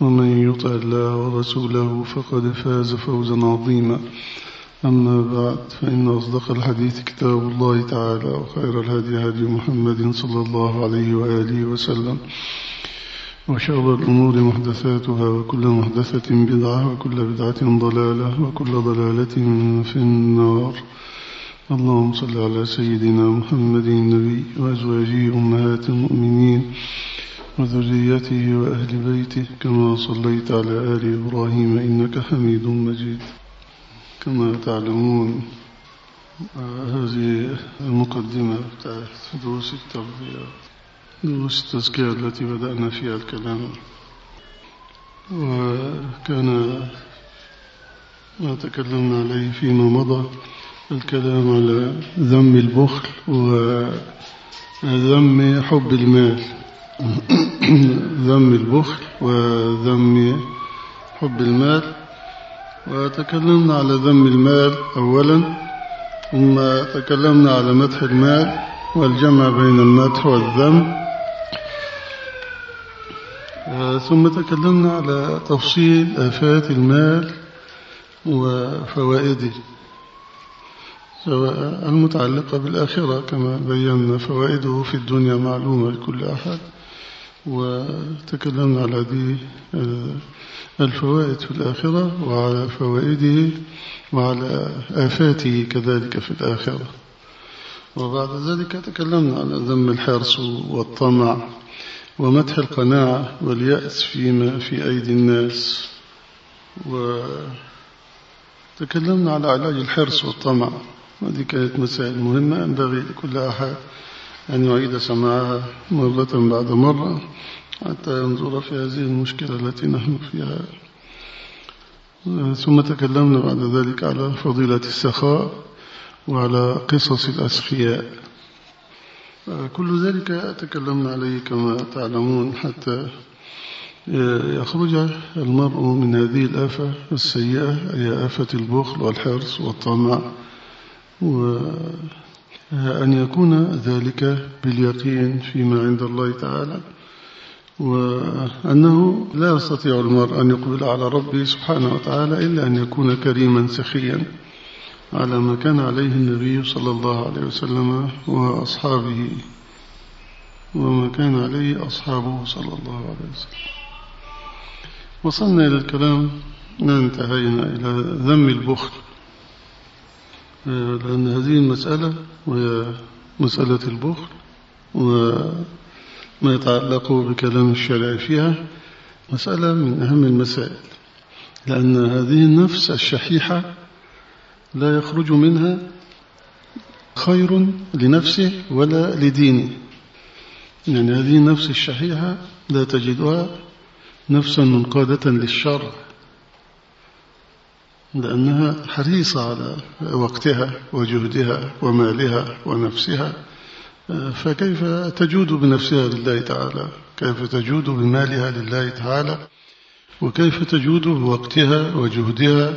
ومن يطع الله ورسوله فقد فاز فوزا عظيما. أما بعد فإن أصدق الحديث كتاب الله تعالى وخير الهدي هدي محمد صلى الله عليه وآله وسلم. وشر الأمور محدثاتها وكل محدثة بدعة وكل بدعة ضلالة وكل ضلالة في النار. اللهم صل على سيدنا محمد النبي وأزواجه أمهات المؤمنين. وذريته وأهل بيته كما صليت على آل إبراهيم إنك حميد مجيد. كما تعلمون هذه المقدمة بتاعت دروس التربية دروس التزكية التي بدأنا فيها الكلام. وكان ما تكلمنا عليه فيما مضى الكلام على ذم البخل وذم حب المال. ذم البخل وذم حب المال وتكلمنا على ذم المال أولا ثم تكلمنا على مدح المال والجمع بين المدح والذم. ثم تكلمنا على تفصيل آفات المال وفوائده سواء المتعلقة بالآخرة كما بينا فوائده في الدنيا معلومة لكل أحد. وتكلمنا على هذه الفوائد في الآخرة وعلى فوائده وعلى آفاته كذلك في الآخرة. وبعد ذلك تكلمنا على ذم الحرص والطمع ومدح القناعة واليأس فيما في أيدي الناس. وتكلمنا على علاج الحرص والطمع. هذه كانت مسائل مهمة. ينبغي لكل أحد أن يعيد سماعها مرة بعد مرة حتى ينظر في هذه المشكلة التي نحن فيها. ثم تكلمنا بعد ذلك على فضيلة السخاء وعلى قصص الأسخياء. كل ذلك تكلمنا عليه كما تعلمون حتى يخرج المرء من هذه الآفة السيئة هي آفة البخل والحرص والطمع. وأن يكون ذلك باليقين فيما عند الله تعالى وأنه لا يستطيع المرء أن يقبل على ربه سبحانه وتعالى إلا أن يكون كريما سخيا على ما كان عليه النبي صلى الله عليه وسلم وأصحابه وما كان عليه أصحابه صلى الله عليه وسلم. وصلنا إلى الكلام انتهينا إلى ذم البخل. لأن هذه المسألة وهي مسألة البخل وما يتعلق بكلام الشرع فيها مسألة من أهم المسائل لأن هذه النفس الشحيحة لا يخرج منها خير لنفسه ولا لدينه. يعني هذه النفس الشحيحة لا تجدها نفسا منقادة للشر. لأنها حريصة على وقتها وجهدها ومالها ونفسها فكيف تجود بنفسها لله تعالى؟ كيف تجود بمالها لله تعالى؟ وكيف تجود بوقتها وجهدها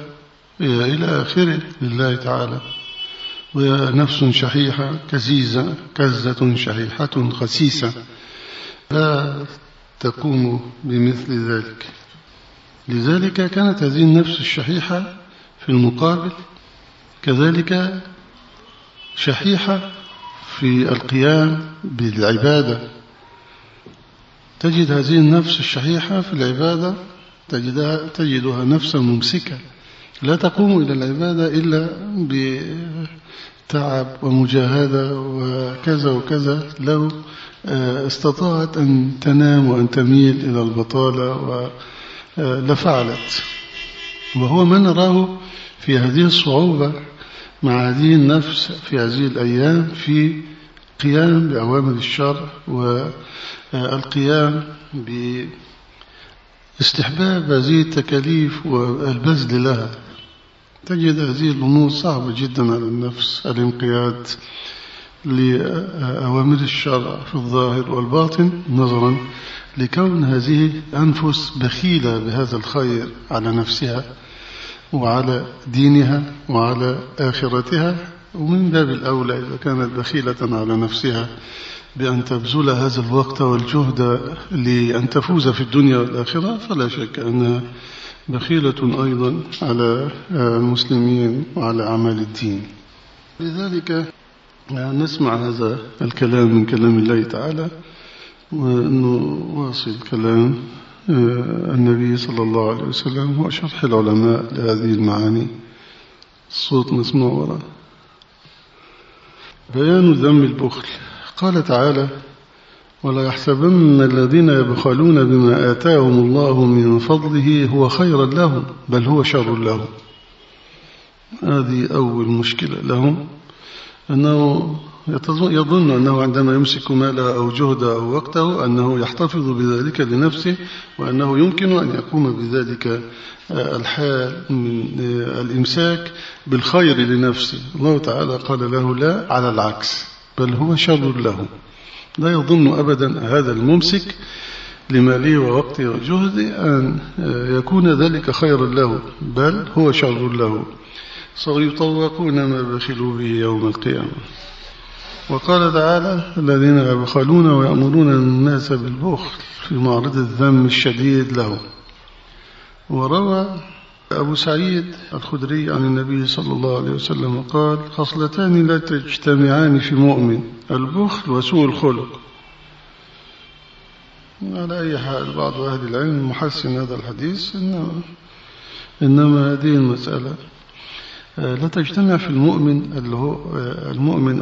إلى آخره لله تعالى؟ وهي نفس شحيحة كزيزة كزة شحيحة خسيسة لا تقوم بمثل ذلك. لذلك كانت هذه النفس الشحيحة في المقابل كذلك شحيحة في القيام بالعبادة. تجد هذه النفس الشحيحة في العبادة تجدها, تجدها نفسا ممسكة. لا تقوم إلى العبادة إلا بتعب ومجاهدة وكذا وكذا. لو آه، استطاعت أن تنام وأن تميل إلى البطالة لفعلت. وهو ما نراه في هذه الصعوبة مع هذه النفس في هذه الأيام في قيام بأوامر الشرع والقيام باستحباب هذه التكاليف والبذل لها. تجد هذه الأمور صعبة جدا على النفس الانقياد لأوامر الشرع في الظاهر والباطن نظرا لكون هذه أنفس بخيلة بهذا الخير على نفسها. وعلى دينها وعلى آخرتها ومن باب الأولى إذا كانت بخيلة على نفسها بأن تبذل هذا الوقت والجهد لأن تفوز في الدنيا والآخرة فلا شك أنها بخيلة أيضا على المسلمين وعلى أعمال الدين. لذلك نسمع هذا الكلام من كلام الله تعالى ونواصل كلام آه، النبي صلى الله عليه وسلم وشرح العلماء لهذه المعاني. الصوت مسموع وراء بيان ذم البخل. قال تعالى ولا يحسبن الذين يبخلون بما آتاهم الله من فضله هو خيرا لهم بل هو شر لهم. هذه أول مشكلة لهم. أنه يظن أنه عندما يمسك ماله أو جهده أو وقته أنه يحتفظ بذلك لنفسه وأنه يمكن أن يقوم بذلك آه، الحال من آه، الإمساك بالخير لنفسه. الله تعالى قال له لا على العكس بل هو شر له. لا يظن أبدا هذا الممسك لماله ووقته وجهده أن آه، يكون ذلك خيرا له بل هو شر له. سيطوقون ما بخلوا به يوم القيامة. وقال تعالى الذين يبخلون ويأمرون الناس بالبخل في معرض الذم الشديد له وروى أبو سعيد الخدري عن النبي صلى الله عليه وسلم قال خصلتان لا تجتمعان في مؤمن البخل وسوء الخلق. على أي حال بعض أهل العلم محسن هذا الحديث إنما, إنما هذه المسألة لا تجتمع في المؤمن اللي هو المؤمن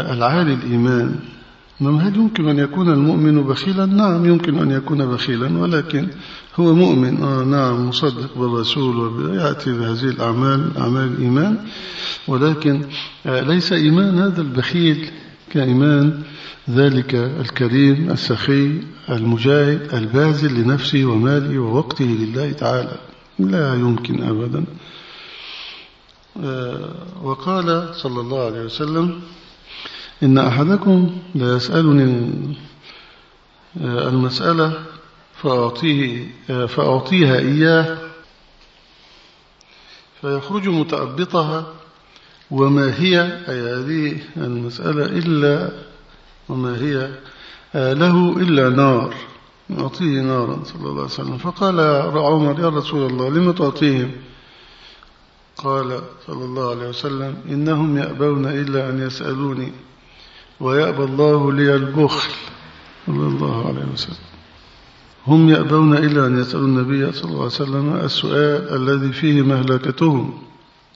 العالي الإيمان نعم هل يمكن أن يكون المؤمن بخيلا؟ نعم يمكن أن يكون بخيلا ولكن هو مؤمن. آه نعم مصدق بالرسول ويأتي بهذه الأعمال أعمال الإيمان. ولكن آه ليس إيمان هذا البخيل كإيمان ذلك الكريم السخي المجاهد الباذل لنفسه وماله ووقته لله تعالى. لا يمكن أبدا. آه وقال صلى الله عليه وسلم إن أحدكم لا يسألني المسألة فأعطيه فأعطيها إياه فيخرج متأبطها وما هي أي هذه المسألة إلا وما هي له إلا نار. أعطيه نارا صلى الله عليه وسلم. فقال عمر يا رسول الله لم تعطيهم؟ قال صلى الله عليه وسلم إنهم يأبون إلا أن يسألوني. ويأبى الله لي البخل. صلى الله عليه وسلم. هم يأبون إلا أن يسألوا النبي صلى الله عليه وسلم السؤال الذي فيه مهلكتهم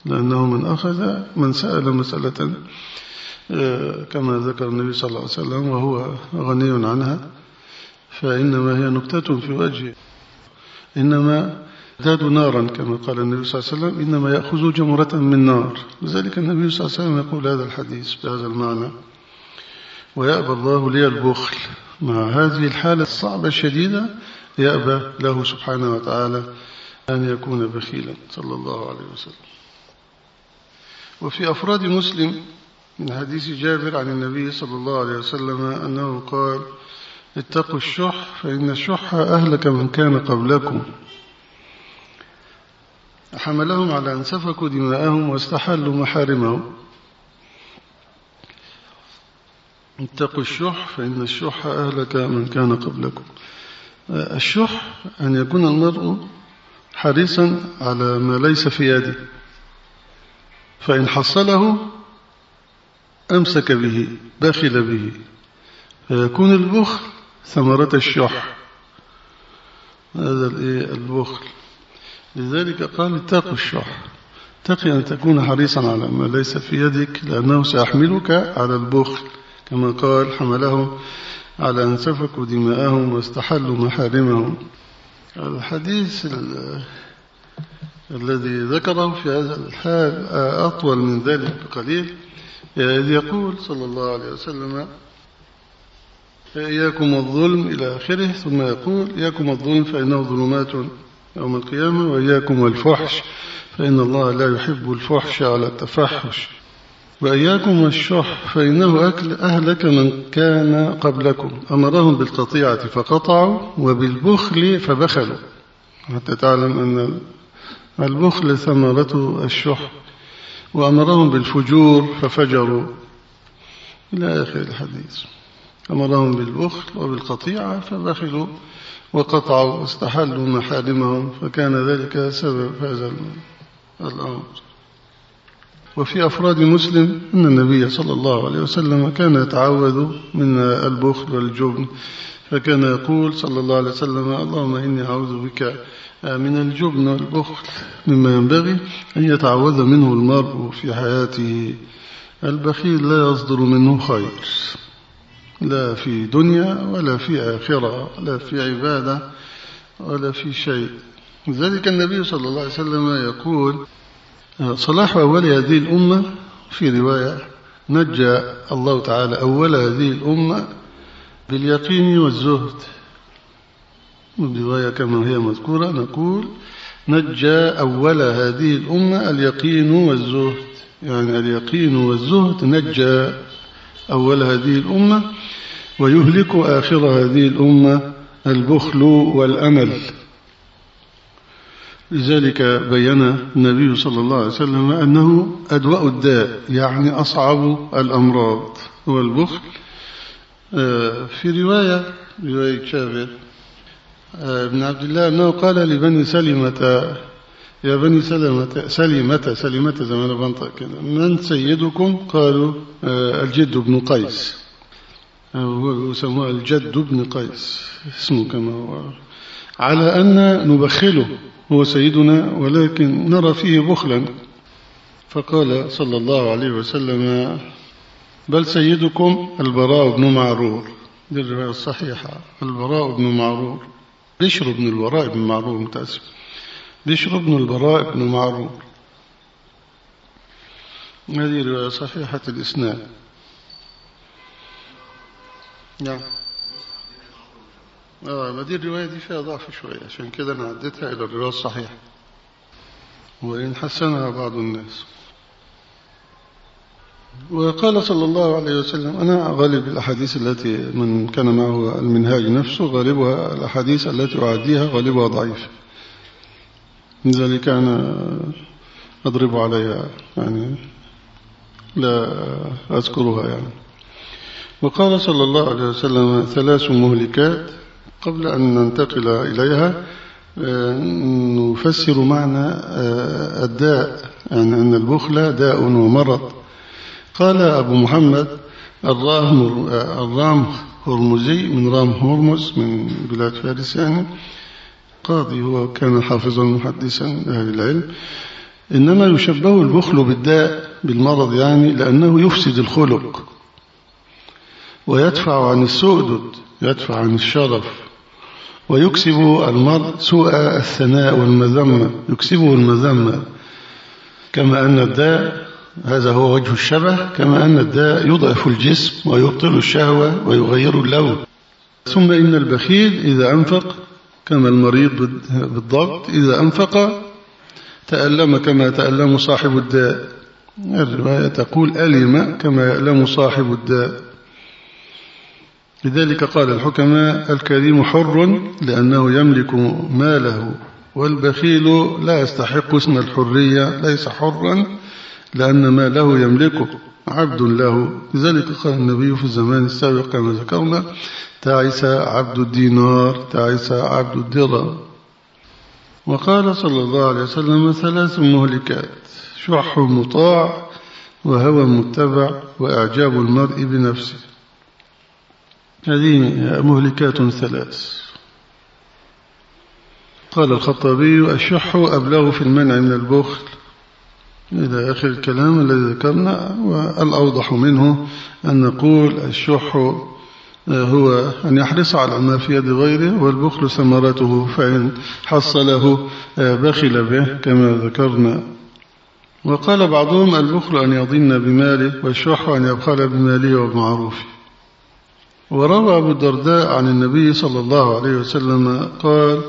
لأنه من أخذ من سأل مسألة آه، كما ذكر النبي صلى الله عليه وسلم وهو غني عنها. فإنما هي نكتة في وجهه. إنما زادوا نارا كما قال النبي صلى الله عليه وسلم إنما يأخذوا جمرة من نار. لذلك النبي صلى الله عليه وسلم يقول هذا الحديث بهذا المعنى. ويأبى الله لي البخل. مع هذه الحالة الصعبة الشديدة يأبى له سبحانه وتعالى أن يكون بخيلا. صلى الله عليه وسلم. وفي أفراد مسلم من حديث جابر عن النبي صلى الله عليه وسلم أنه قال اتقوا الشح فإن الشح أهلك من كان قبلكم. حملهم على أن سفكوا دماءهم واستحلوا محارمهم. اتقوا الشح فإن الشح أهلك من كان قبلكم. الشح أن يكون المرء حريصا على ما ليس في يده. فإن حصله أمسك به بخل به. فيكون البخل ثمرة الشح. هذا البخل. لذلك قال اتقوا الشح. اتقي أن تكون حريصا على ما ليس في يدك لأنه سيحملك على البخل. كما قال حملهم على أن سفكوا دماءهم واستحلوا محارمهم. الحديث الذي ذكره في هذا الحال أطول من ذلك بقليل إذ يقول صلى الله عليه وسلم إياكم الظلم إلى آخره ثم يقول إياكم الظلم فإنه ظلمات يوم القيامة وإياكم الفحش فإن الله لا يحب الفحش على التفحش. وإياكم الشح فإنه أكل أهلك من كان قبلكم. أمرهم بالقطيعة فقطعوا وبالبخل فبخلوا. حتى تعلم أن البخل ثمرة الشح. وأمرهم بالفجور ففجروا. إلى آخر الحديث. أمرهم بالبخل وبالقطيعة فبخلوا وقطعوا واستحلوا محارمهم فكان ذلك سبب هذا الأمر. وفي أفراد مسلم أن النبي صلى الله عليه وسلم كان يتعوذ من البخل والجبن فكان يقول صلى الله عليه وسلم اللهم إني أعوذ بك من الجبن والبخل مما ينبغي أن يتعوذ منه المرء في حياته. البخيل لا يصدر منه خير لا في دنيا ولا في آخرة لا في عبادة ولا في شيء. لذلك النبي صلى الله عليه وسلم يقول صلاح أول هذه الأمة في رواية نجى الله تعالى أول هذه الأمة باليقين والزهد. الرواية كما هي مذكورة نقول نجى أول هذه الأمة اليقين والزهد. يعني اليقين والزهد نجى أول هذه الأمة ويهلك آخر هذه الأمة البخل والأمل. لذلك بين النبي صلى الله عليه وسلم أنه أدواء الداء يعني أصعب الأمراض هو البخل آه، في رواية رواية شابر آه، ابن عبد الله أنه قال لبني سلمة يا بني سلمة سلمة سلمة زمان بنطق كده من سيدكم؟ قالوا آه، الجد بن قيس. هو يسمى الجد بن قيس اسمه كما هو. على أن نبخله هو سيدنا ولكن نرى فيه بخلا. فقال صلى الله عليه وسلم بل سيدكم البراء بن معرور. دي الرواية الصحيحة البراء بن معرور. بشر بن البراء بن معرور متأسف. بشر بن البراء بن معرور. هذه رواية صحيحة الإسناد. نعم. آه ما دي الرواية دي فيها ضعف شوية عشان كده أنا عديتها إلى الرواية الصحيحة. وإن حسنها بعض الناس. وقال صلى الله عليه وسلم أنا غالب الأحاديث التي من كان معه المنهاج نفسه غالبها الأحاديث التي أعديها غالبها ضعيف. لذلك أنا أضرب عليها يعني لا أذكرها يعني. وقال صلى الله عليه وسلم ثلاث مهلكات قبل أن ننتقل إليها آه، نفسر معنى آه، الداء يعني أن البخل داء ومرض. قال أبو محمد الرام هرمزي من رام هرمز من بلاد فارس يعني قاضي هو كان حافظا محدثا أهل العلم. إنما يشبه البخل بالداء بالمرض يعني لأنه يفسد الخلق ويدفع عن السؤدد يدفع عن الشرف. ويكسب المرء سوء الثناء والمذمة يكسبه المذمة كما أن الداء هذا هو وجه الشبه كما أن الداء يضعف الجسم ويبطل الشهوة ويغير اللون. ثم إن البخيل إذا أنفق كما المريض بالضبط إذا أنفق تألم كما تألم صاحب الداء. الرواية تقول ألم كما يألم صاحب الداء. لذلك قال الحكماء الكريم حر لأنه يملك ماله والبخيل لا يستحق اسم الحرية ليس حرا لأن ما له يملكه عبد له. لذلك قال النبي في الزمان السابق كما ذكرنا تعس عبد الدينار تعس عبد الدرهم. وقال صلى الله عليه وسلم ثلاث مهلكات شح مطاع وهوى متبع وإعجاب المرء بنفسه. هذه مهلكات ثلاث. قال الخطابي الشح أبلغ في المنع من البخل. إلى آخر الكلام الذي ذكرنا والأوضح منه أن نقول الشح هو أن يحرص على ما في يد غيره والبخل ثمرته فإن حصله بخل به كما ذكرنا. وقال بعضهم البخل أن يضن بماله والشح أن يبخل بماله وبمعروفه. وروى أبو الدرداء عن النبي صلى الله عليه وسلم قال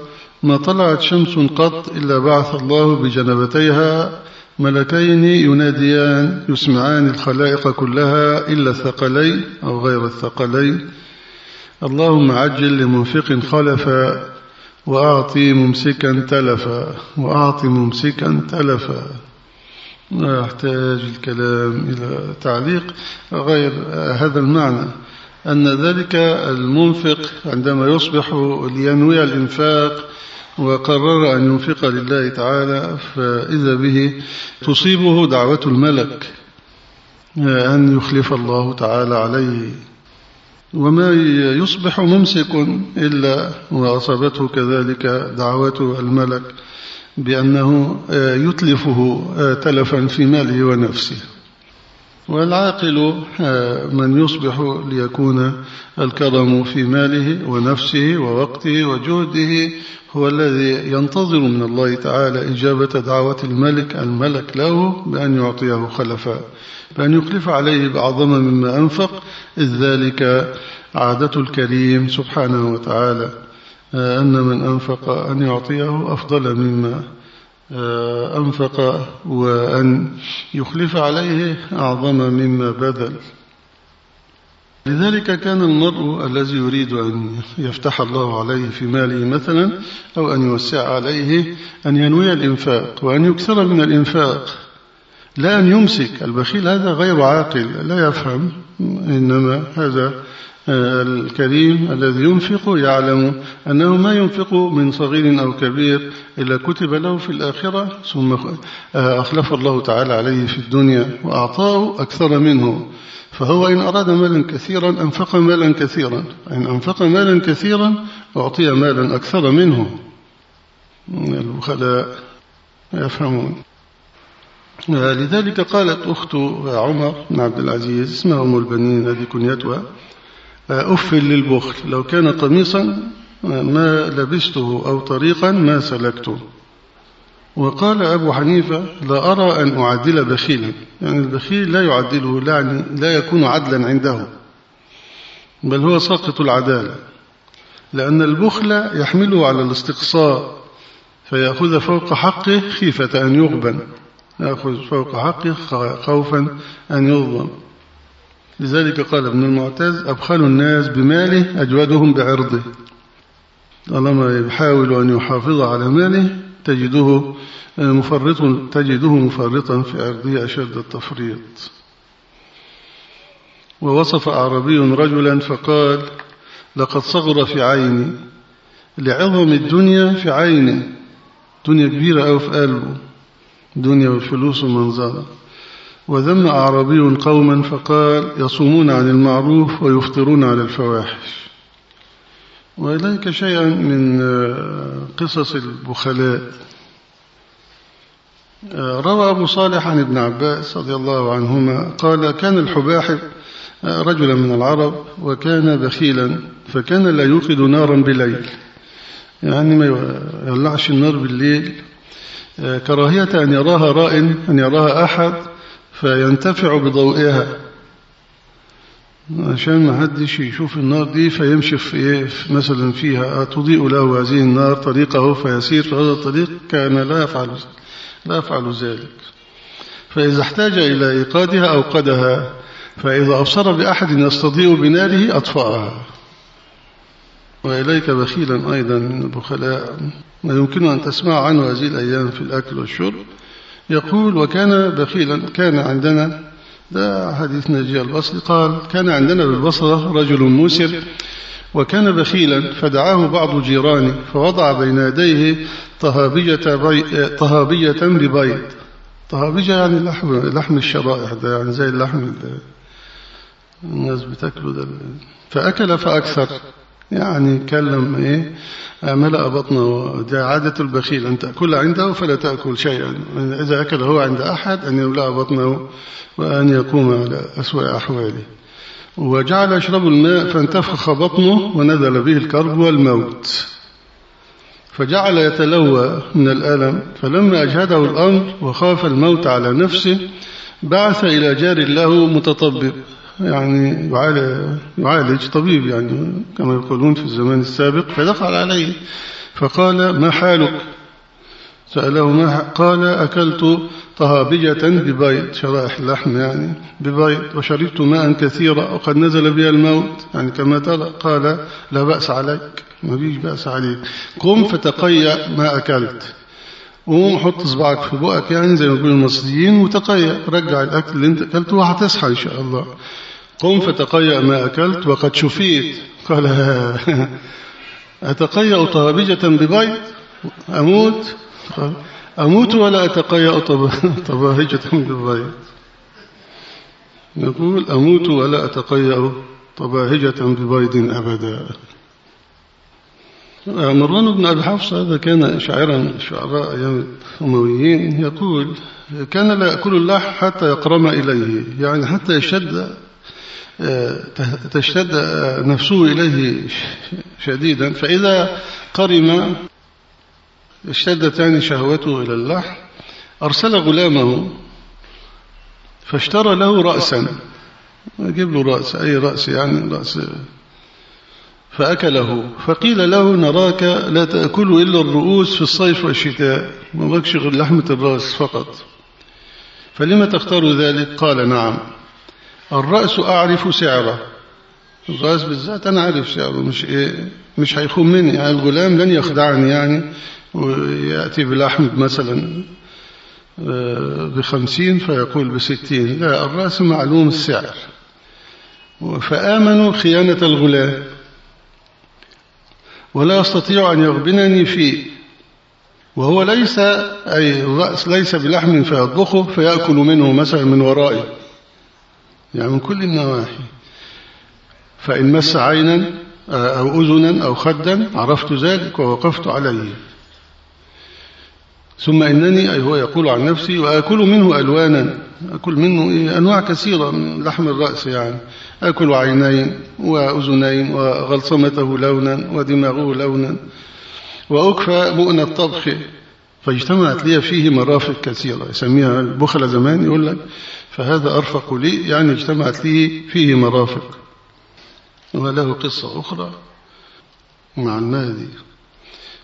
ما طلعت شمس قط إلا بعث الله بجنبتيها ملكين يناديان يسمعان الخلائق كلها إلا الثقلين أو غير الثقلين. اللهم عجل لمنفق خلفا وأعطي ممسكا تلفا وأعطي ممسكا تلفا. لا يحتاج الكلام إلى تعليق غير هذا المعنى. أن ذلك المنفق عندما يصبح لينوي الإنفاق وقرر أن ينفق لله تعالى فإذا به تصيبه دعوة الملك أن يخلف الله تعالى عليه. وما يصبح ممسك إلا وأصابته كذلك دعوة الملك بأنه يتلفه تلفا في ماله ونفسه. والعاقل من يصبح ليكون الكرم في ماله ونفسه ووقته وجهده هو الذي ينتظر من الله تعالى إجابة دعوة الملك الملك له بأن يعطيه خلفاء بأن يخلف عليه بأعظم مما أنفق إذ ذلك عادة الكريم سبحانه وتعالى أن من أنفق أن يعطيه أفضل مما أنفق وأن يخلف عليه أعظم مما بذل. لذلك كان المرء الذي يريد أن يفتح الله عليه في ماله مثلا أو أن يوسع عليه أن ينوي الإنفاق وأن يكثر من الإنفاق. لا أن يمسك. البخيل هذا غير عاقل لا يفهم إنما هذا الكريم الذي ينفق يعلم أنه ما ينفق من صغير أو كبير إلا كتب له في الآخرة ثم أخلف الله تعالى عليه في الدنيا وأعطاه أكثر منه. فهو إن أراد مالا كثيرا أنفق مالا كثيرا. إن أنفق مالا كثيرا أعطي مالا أكثر منه. البخلاء يفهمون. لذلك قالت أخت عمر بن عبد العزيز اسمها أم البنين هذه كنيتها. أف للبخل. لو كان قميصا ما لبسته أو طريقا ما سلكته. وقال أبو حنيفة لا أرى أن أعدل بخيلا. يعني البخيل لا يعدله لا, لا يكون عدلا عنده. بل هو ساقط العدالة. لأن البخل يحمله على الاستقصاء فيأخذ فوق حقه خيفة أن يغبن. يأخذ فوق حقه خوفا أن يظلم لذلك قال ابن المعتز أبخل الناس بماله أجودهم بعرضه. طالما يحاول أن يحافظ على ماله تجده مفرط تجده مفرطا في عرضه أشد التفريط. ووصف أعربي رجلا فقال لقد صغر في عيني لعظم الدنيا في عينه دنيا كبيرة أو في قلبه دنيا والفلوس ومنظرة. وذم أعربي قوما فقال يصومون عن المعروف ويفطرون على الفواحش. وإليك شيئا من قصص البخلاء. روى أبو صالح عن ابن عباس رضي الله عنهما قال كان الحباحب رجلا من العرب وكان بخيلا فكان لا يوقد نارا بليل يعني ما يولعش النار بالليل. كراهية أن يراها راء أن يراها أحد فينتفع بضوئها. عشان ما حدش يشوف النار دي فيمشي في إيه؟ مثلا فيها تضيء له هذه النار طريقه فيسير في هذا الطريق كان لا يفعل لا يفعل ذلك. فإذا احتاج إلى إيقادها أوقدها. فإذا أبصر بأحد يستضيء بناره أطفأها. وإليك بخيلا أيضا من البخلاء. ما يمكن أن تسمع عنه هذه الأيام في الأكل والشرب. يقول وكان بخيلا كان عندنا ده حديث نجي البصري قال كان عندنا بالبصرة رجل موسر وكان بخيلا فدعاه بعض جيرانه فوضع بين يديه طهابية, بي... طهابية ببيض. طهابية يعني لحم, لحم الشرائح ده يعني زي اللحم الناس بتاكله ده. فأكل فأكثر. يعني كلم إيه؟ ملأ بطنه. دي عادة البخيل أن تأكل عنده فلا تأكل شيئا. إذا أكل هو عند أحد أن يملأ بطنه وأن يقوم على أسوأ أحواله. وجعل يشرب الماء فانتفخ بطنه ونزل به الكرب والموت. فجعل يتلوى من الألم. فلما أجهده الأمر وخاف الموت على نفسه بعث إلى جار له متطبب يعني يعالج طبيب يعني كما يقولون في الزمان السابق فدخل عليه فقال ما حالك؟ سأله ما قال أكلت طهابجة ببيض شرائح اللحم يعني ببيض وشربت ماء كثيرا وقد نزل بها الموت. يعني كما ترى قال لا بأس عليك ما بيش بأس عليك. قم فتقيأ ما أكلت. قوم حط صباعك في بقك يعني زي ما يقول المصريين وتقيأ رجع الأكل اللي أنت أكلته وهتصحى إن شاء الله. قم فتقيأ ما أكلت وقد شفيت. قال أتقيأ طهابجة ببيض أموت؟ أموت ولا أتقيأ طباهجة ببيض يقول أموت ولا أتقيأ طباهجة ببيض أبدا. مروان بن أبي حفص هذا كان شاعرا شعراء أيام الأمويين يقول كان لا يأكل اللحم حتى يقرم إليه يعني حتى يشد تشتد نفسه إليه شديدا فإذا قرم اشتدت يعني شهوته إلى اللحم أرسل غلامه فاشترى له رأسا. يجيب له رأس أي رأس يعني رأس فأكله. فقيل له نراك لا تأكل إلا الرؤوس في الصيف والشتاء ما غير لحمة الرأس فقط. فلما تختار ذلك؟ قال نعم. الرأس أعرف سعره. الرأس بالذات أنا أعرف سعره مش إيه مش هيخون مني. يعني الغلام لن يخدعني يعني ويأتي بلحم مثلا آه، بخمسين فيقول بستين. لا الرأس معلوم السعر. فآمنوا خيانة الغلام. ولا يستطيع أن يغبنني فيه. وهو ليس أي الرأس ليس بلحم فيطبخه فيأكل منه مثلا من ورائي يعني من كل النواحي. فإن مس عينا آه، أو أذنا أو خدا عرفت ذلك ووقفت عليه. ثم إنني أي هو يقول عن نفسي وأكل منه ألوانا. أكل منه إيه أنواع كثيرة من لحم الرأس يعني. أكل عينين وأذنين وغلصمته لونا ودماغه لونا. وأكفى مؤن الطبخ. فاجتمعت لي فيه مرافق كثيرة. يسميها البخلة زمان يقول لك. فهذا أرفق لي يعني اجتمعت لي فيه مرافق. وله قصة أخرى مع المهدي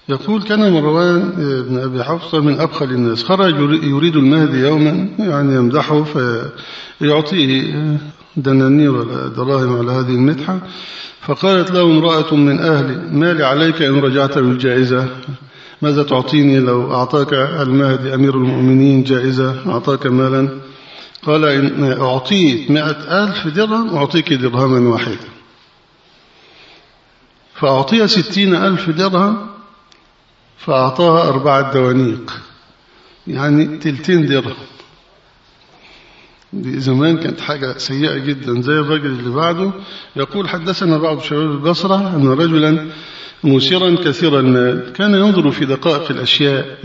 يقول كان مروان بن أبي حفصة من أبخل الناس. خرج يريد المهدي يوما يعني يمدحه فيعطيه دنانير ولا دراهم على هذه المدحة. فقالت له امرأة من أهلي ما لي عليك إن رجعت بالجائزة. ماذا تعطيني لو أعطاك المهدي أمير المؤمنين جائزة؟ أعطاك مالا. قال إن أعطيت مئة ألف درهم أعطيك درهما واحدا. فأعطي ستين ألف درهم فأعطاها أربعة دوانيق. يعني تلتين درهم. دي زمان كانت حاجة سيئة جدا زي الرجل اللي بعده. يقول حدثنا بعض شباب البصرة أن رجلا مسيرا كثير المال كان ينظر في دقائق الأشياء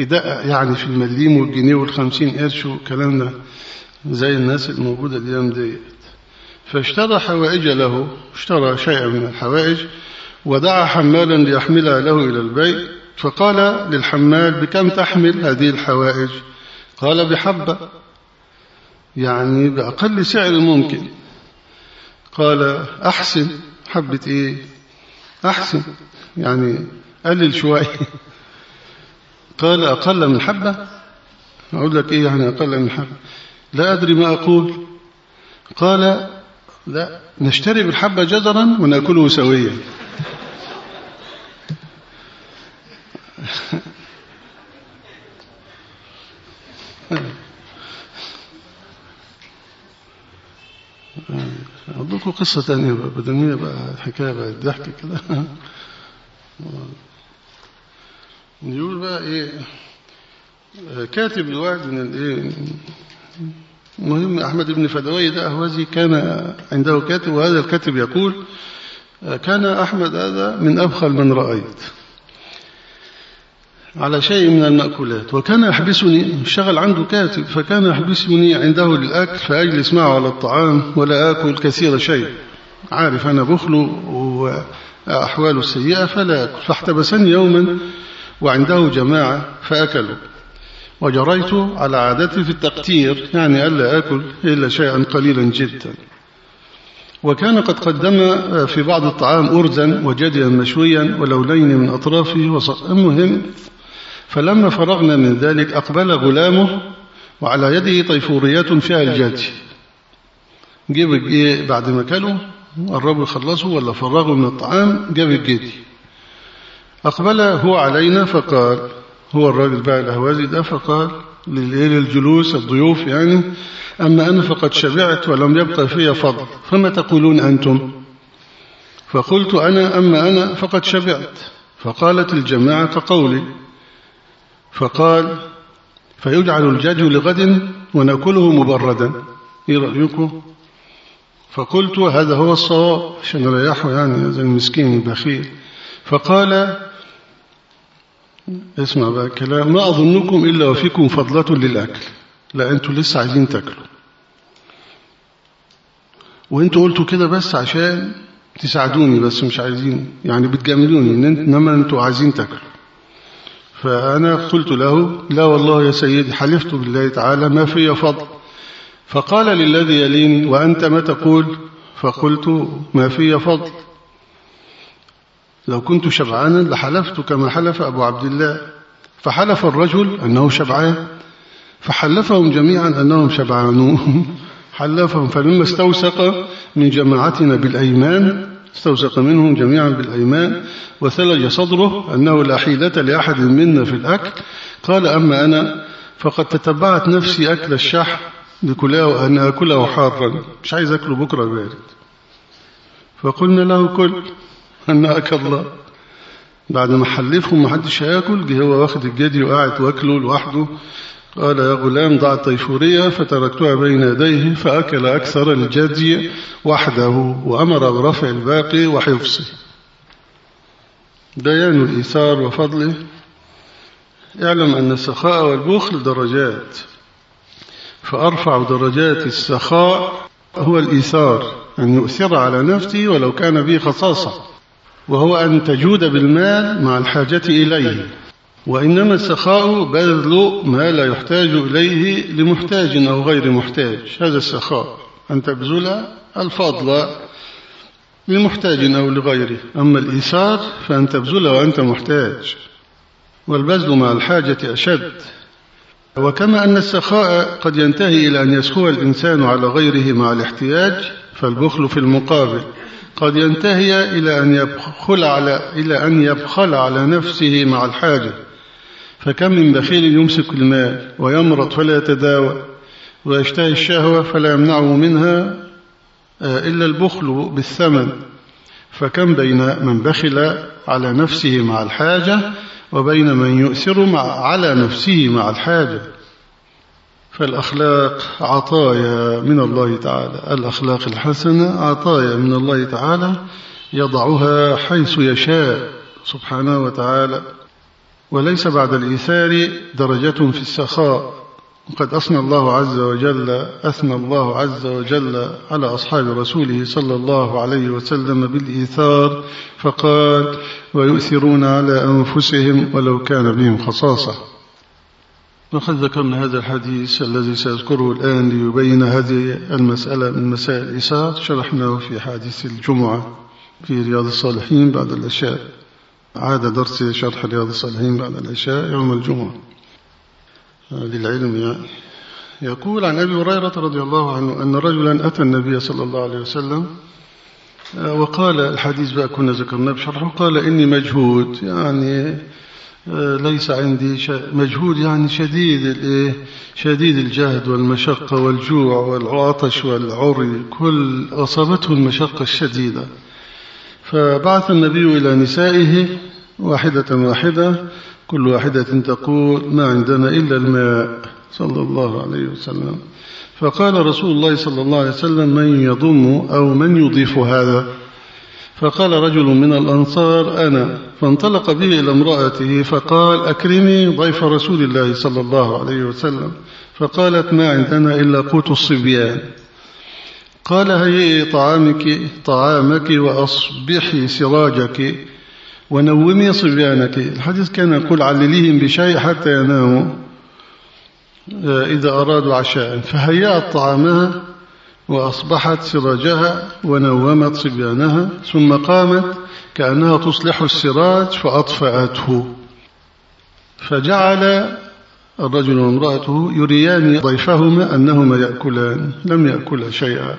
يعني في المليم والجنيه والخمسين قرش والكلام ده. زي الناس الموجودة اليوم ديت. فاشترى حوائج له اشترى شيئا من الحوائج ودعا حمالا ليحملها له إلى البيت فقال للحمال بكم تحمل هذه الحوائج؟ قال بحبة. يعني بأقل سعر ممكن. قال أحسن حبة إيه؟ أحسن. يعني قلل شوية قال أقل من حبة؟ أقول لك إيه يعني أقل من حبة؟ لا أدري ما أقول. قال لا نشتري بالحبة جزرا ونأكله سويا. أقول لكم قصة ثانية بدل بقى حكاية بقى ضحك كده. يقول بقى إيه كاتب الواحد من الإيه؟ المهم أحمد بن فدوي ده أهوزي كان عنده كاتب وهذا الكاتب يقول كان أحمد هذا من أبخل من رأيت على شيء من المأكولات وكان يحبسني اشتغل عنده كاتب فكان يحبسني عنده للأكل فأجلس معه على الطعام ولا آكل كثير شيء. عارف أنا بخله وأحواله السيئة فلا أكل. فاحتبسني يوما وعنده جماعة فأكلوا وجريت على عادتي في التقتير يعني ألا أكل إلا شيئا قليلا جدا. وكان قد قدم في بعض الطعام أرزا وجديا مشويا ولولين من أطرافه وصف المهم فلما فرغنا من ذلك أقبل غلامه وعلى يده طيفوريات فيها الجدي جيب بعد ما كلوا قربوا يخلصوا ولا فرغوا من الطعام جاب الجدي أقبل هو علينا فقال هو الراجل بقى الأهوازي ده فقال للجلوس الضيوف يعني أما أنا فقد شبعت ولم يبقى في فضل فما تقولون أنتم؟ فقلت أنا أما أنا فقد شبعت. فقالت الجماعة كقولي فقال فيجعل الجدي لغد ونأكله مبردا. إيه رأيكم؟ فقلت هذا هو الصواب عشان نريحه يعني هذا المسكين البخيل. فقال اسمع بقى الكلام. ما أظنكم إلا وفيكم فضلة للأكل. لا أنتوا لسه عايزين تاكلوا. وأنتوا قلتوا كده بس عشان تساعدوني بس مش عايزين يعني بتجاملوني. إنما أنتوا عايزين تاكلوا. فأنا قلت له لا والله يا سيدي حلفت بالله تعالى ما في فضل. فقال للذي يليني وأنت ما تقول؟ فقلت ما في فضل. لو كنت شبعانا لحلفت كما حلف أبو عبد الله. فحلف الرجل أنه شبعان. فحلفهم جميعا أنهم شبعانون. حلفهم فلما استوثق من جماعتنا بالأيمان استوثق منهم جميعا بالأيمان وثلج صدره أنه لا حيلة لأحد منا في الأكل. قال أما أنا فقد تتبعت نفسي أكل الشح لكلاه أن أكله حارا. مش عايز أكله بكرة بارد. فقلنا له كل أنك الله. بعد ما حلفهم ما حدش هياكل جه هو واخد الجدي وقاعد واكله لوحده. قال يا غلام ضع الطيفورية فتركتها بين يديه فأكل أكثر الجدي وحده وأمر برفع الباقي وحفظه. بيان الإيثار وفضله. اعلم أن السخاء والبخل درجات. فأرفع درجات السخاء هو الإيثار أن يؤثر على نفسه ولو كان به خصاصة. وهو أن تجود بالمال مع الحاجة إليه وإنما السخاء بذل ما لا يحتاج إليه لمحتاج أو غير محتاج. هذا السخاء أن تبذل الفضل لمحتاج أو لغيره. أما الإيثار فأن تبذل وأنت محتاج والبذل مع الحاجة أشد. وكما أن السخاء قد ينتهي إلى أن يسخو الإنسان على غيره مع الاحتياج فالبخل في المقابل. قد ينتهي إلى أن يبخل على إلى أن يبخل على نفسه مع الحاجة. فكم من بخيل يمسك المال ويمرض فلا يتداوى ويشتهي الشهوة فلا يمنعه منها إلا البخل بالثمن. فكم بين من بخل على نفسه مع الحاجة وبين من يؤثر مع على نفسه مع الحاجة. فالأخلاق عطايا من الله تعالى. الأخلاق الحسنة عطايا من الله تعالى يضعها حيث يشاء سبحانه وتعالى. وليس بعد الإيثار درجة في السخاء. وقد أثنى الله عز وجل أثنى الله عز وجل على أصحاب رسوله صلى الله عليه وسلم بالإيثار فقال ويؤثرون على أنفسهم ولو كان بهم خصاصة. وقد ذكرنا هذا الحديث الذي سأذكره الآن ليبين هذه المسألة من مسائل الإيثار شرحناه في حديث الجمعة في رياض الصالحين بعد العشاء. عاد درس شرح رياض الصالحين بعد العشاء يوم الجمعة. للعلم يعني. يقول عن أبي هريرة رضي الله عنه أن رجلا أتى النبي صلى الله عليه وسلم وقال الحديث بقى كنا ذكرناه بشرحه قال إني مجهود يعني ليس عندي مجهود يعني شديد شديد الجهد والمشقة والجوع والعطش والعري كل أصابته المشقة الشديدة. فبعث النبي إلى نسائه واحدة واحدة كل واحدة تقول ما عندنا إلا الماء. صلى الله عليه وسلم. فقال رسول الله صلى الله عليه وسلم من يضم أو من يضيف هذا؟ فقال رجل من الأنصار أنا. فانطلق به إلى امرأته فقال أكرمي ضيف رسول الله صلى الله عليه وسلم. فقالت ما عندنا إلا قوت الصبيان. قال هيئي طعامك طعامك وأصبحي سراجك ونومي صبيانك. الحديث كان يقول علليهم بشيء حتى يناموا آه، إذا أرادوا عشاء. فهيأت طعامها وأصبحت سراجها ونومت صبيانها ثم قامت كأنها تصلح السراج فأطفأته. فجعل الرجل وامرأته يريان ضيفهما أنهما يأكلان لم يأكلا شيئا.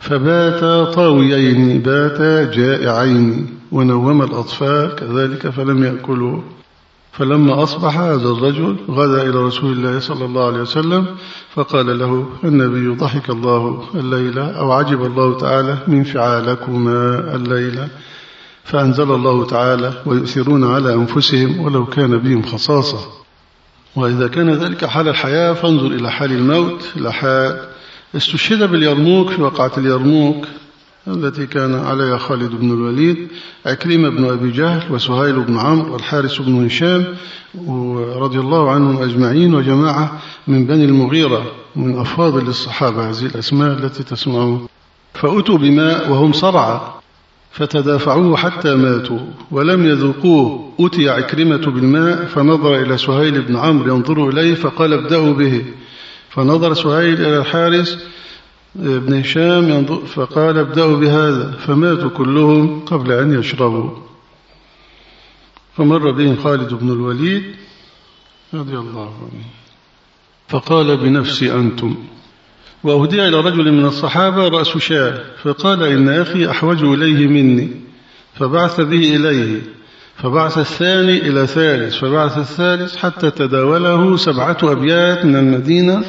فباتا طاويين باتا جائعين ونوم الأطفال كذلك فلم يأكلوا. فلما أصبح هذا الرجل غدا إلى رسول الله صلى الله عليه وسلم فقال له النبي ضحك الله الليلة أو عجب الله تعالى من فعالكما الليلة فأنزل الله تعالى ويؤثرون على أنفسهم ولو كان بهم خصاصة. وإذا كان ذلك حال الحياة فانظر إلى حال الموت. إلى حال استشهد باليرموك في وقعة اليرموك. التي كان عليها خالد بن الوليد عكرمة بن أبي جهل وسهيل بن عمرو والحارس بن هشام رضي الله عنهم أجمعين وجماعة من بني المغيرة من أفاضل الصحابة هذه الأسماء التي تسمعون فأتوا بماء وهم صرعى فتدافعوه حتى ماتوا ولم يذوقوه. أتي عكرمة بالماء فنظر إلى سهيل بن عمرو ينظر إليه فقال ابدأوا به. فنظر سهيل إلى الحارس ابن هشام فقال ابدأوا بهذا فماتوا كلهم قبل أن يشربوا. فمر بهم خالد بن الوليد رضي الله عنه. فقال بنفسي أنتم. وأهدي إلى رجل من الصحابة رأس شاه فقال إن أخي أحوج إليه مني فبعث به إليه. فبعث الثاني إلى ثالث فبعث الثالث حتى تداوله سبعة أبيات من المدينة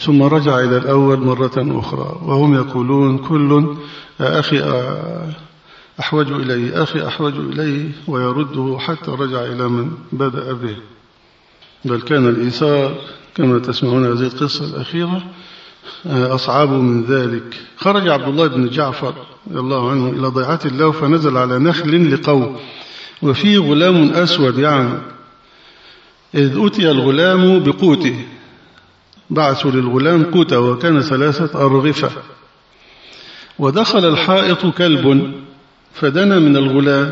ثم رجع إلى الأول مرة أخرى وهم يقولون كل أخي أحوج إليه أخي أحوج إليه ويرده حتى رجع إلى من بدأ به. بل كان الإيثار كما تسمعون هذه القصة الأخيرة أصعب من ذلك. خرج عبد الله بن جعفر رضي الله عنه إلى ضيعة الله فنزل على نخل لقوم وفيه غلام أسود يعني إذ أتي الغلام بقوته. بعثوا للغلام قوته وكان ثلاثة أرغفة. ودخل الحائط كلب فدنا من الغلام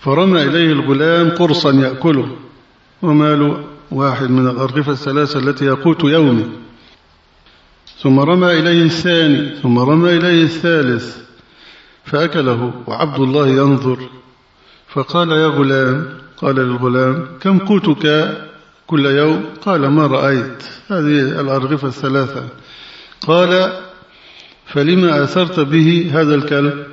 فرمى إليه الغلام قرصا يأكله. ومال واحد من الأرغفة الثلاثة التي يقوت يومه ثم رمى إليه الثاني ثم رمى إليه الثالث فأكله. وعبد الله ينظر فقال يا غلام قال للغلام كم قوتك؟ كل يوم؟ قال ما رأيت. هذه الأرغفة الثلاثة. قال فلما أثرت به هذا الكلب؟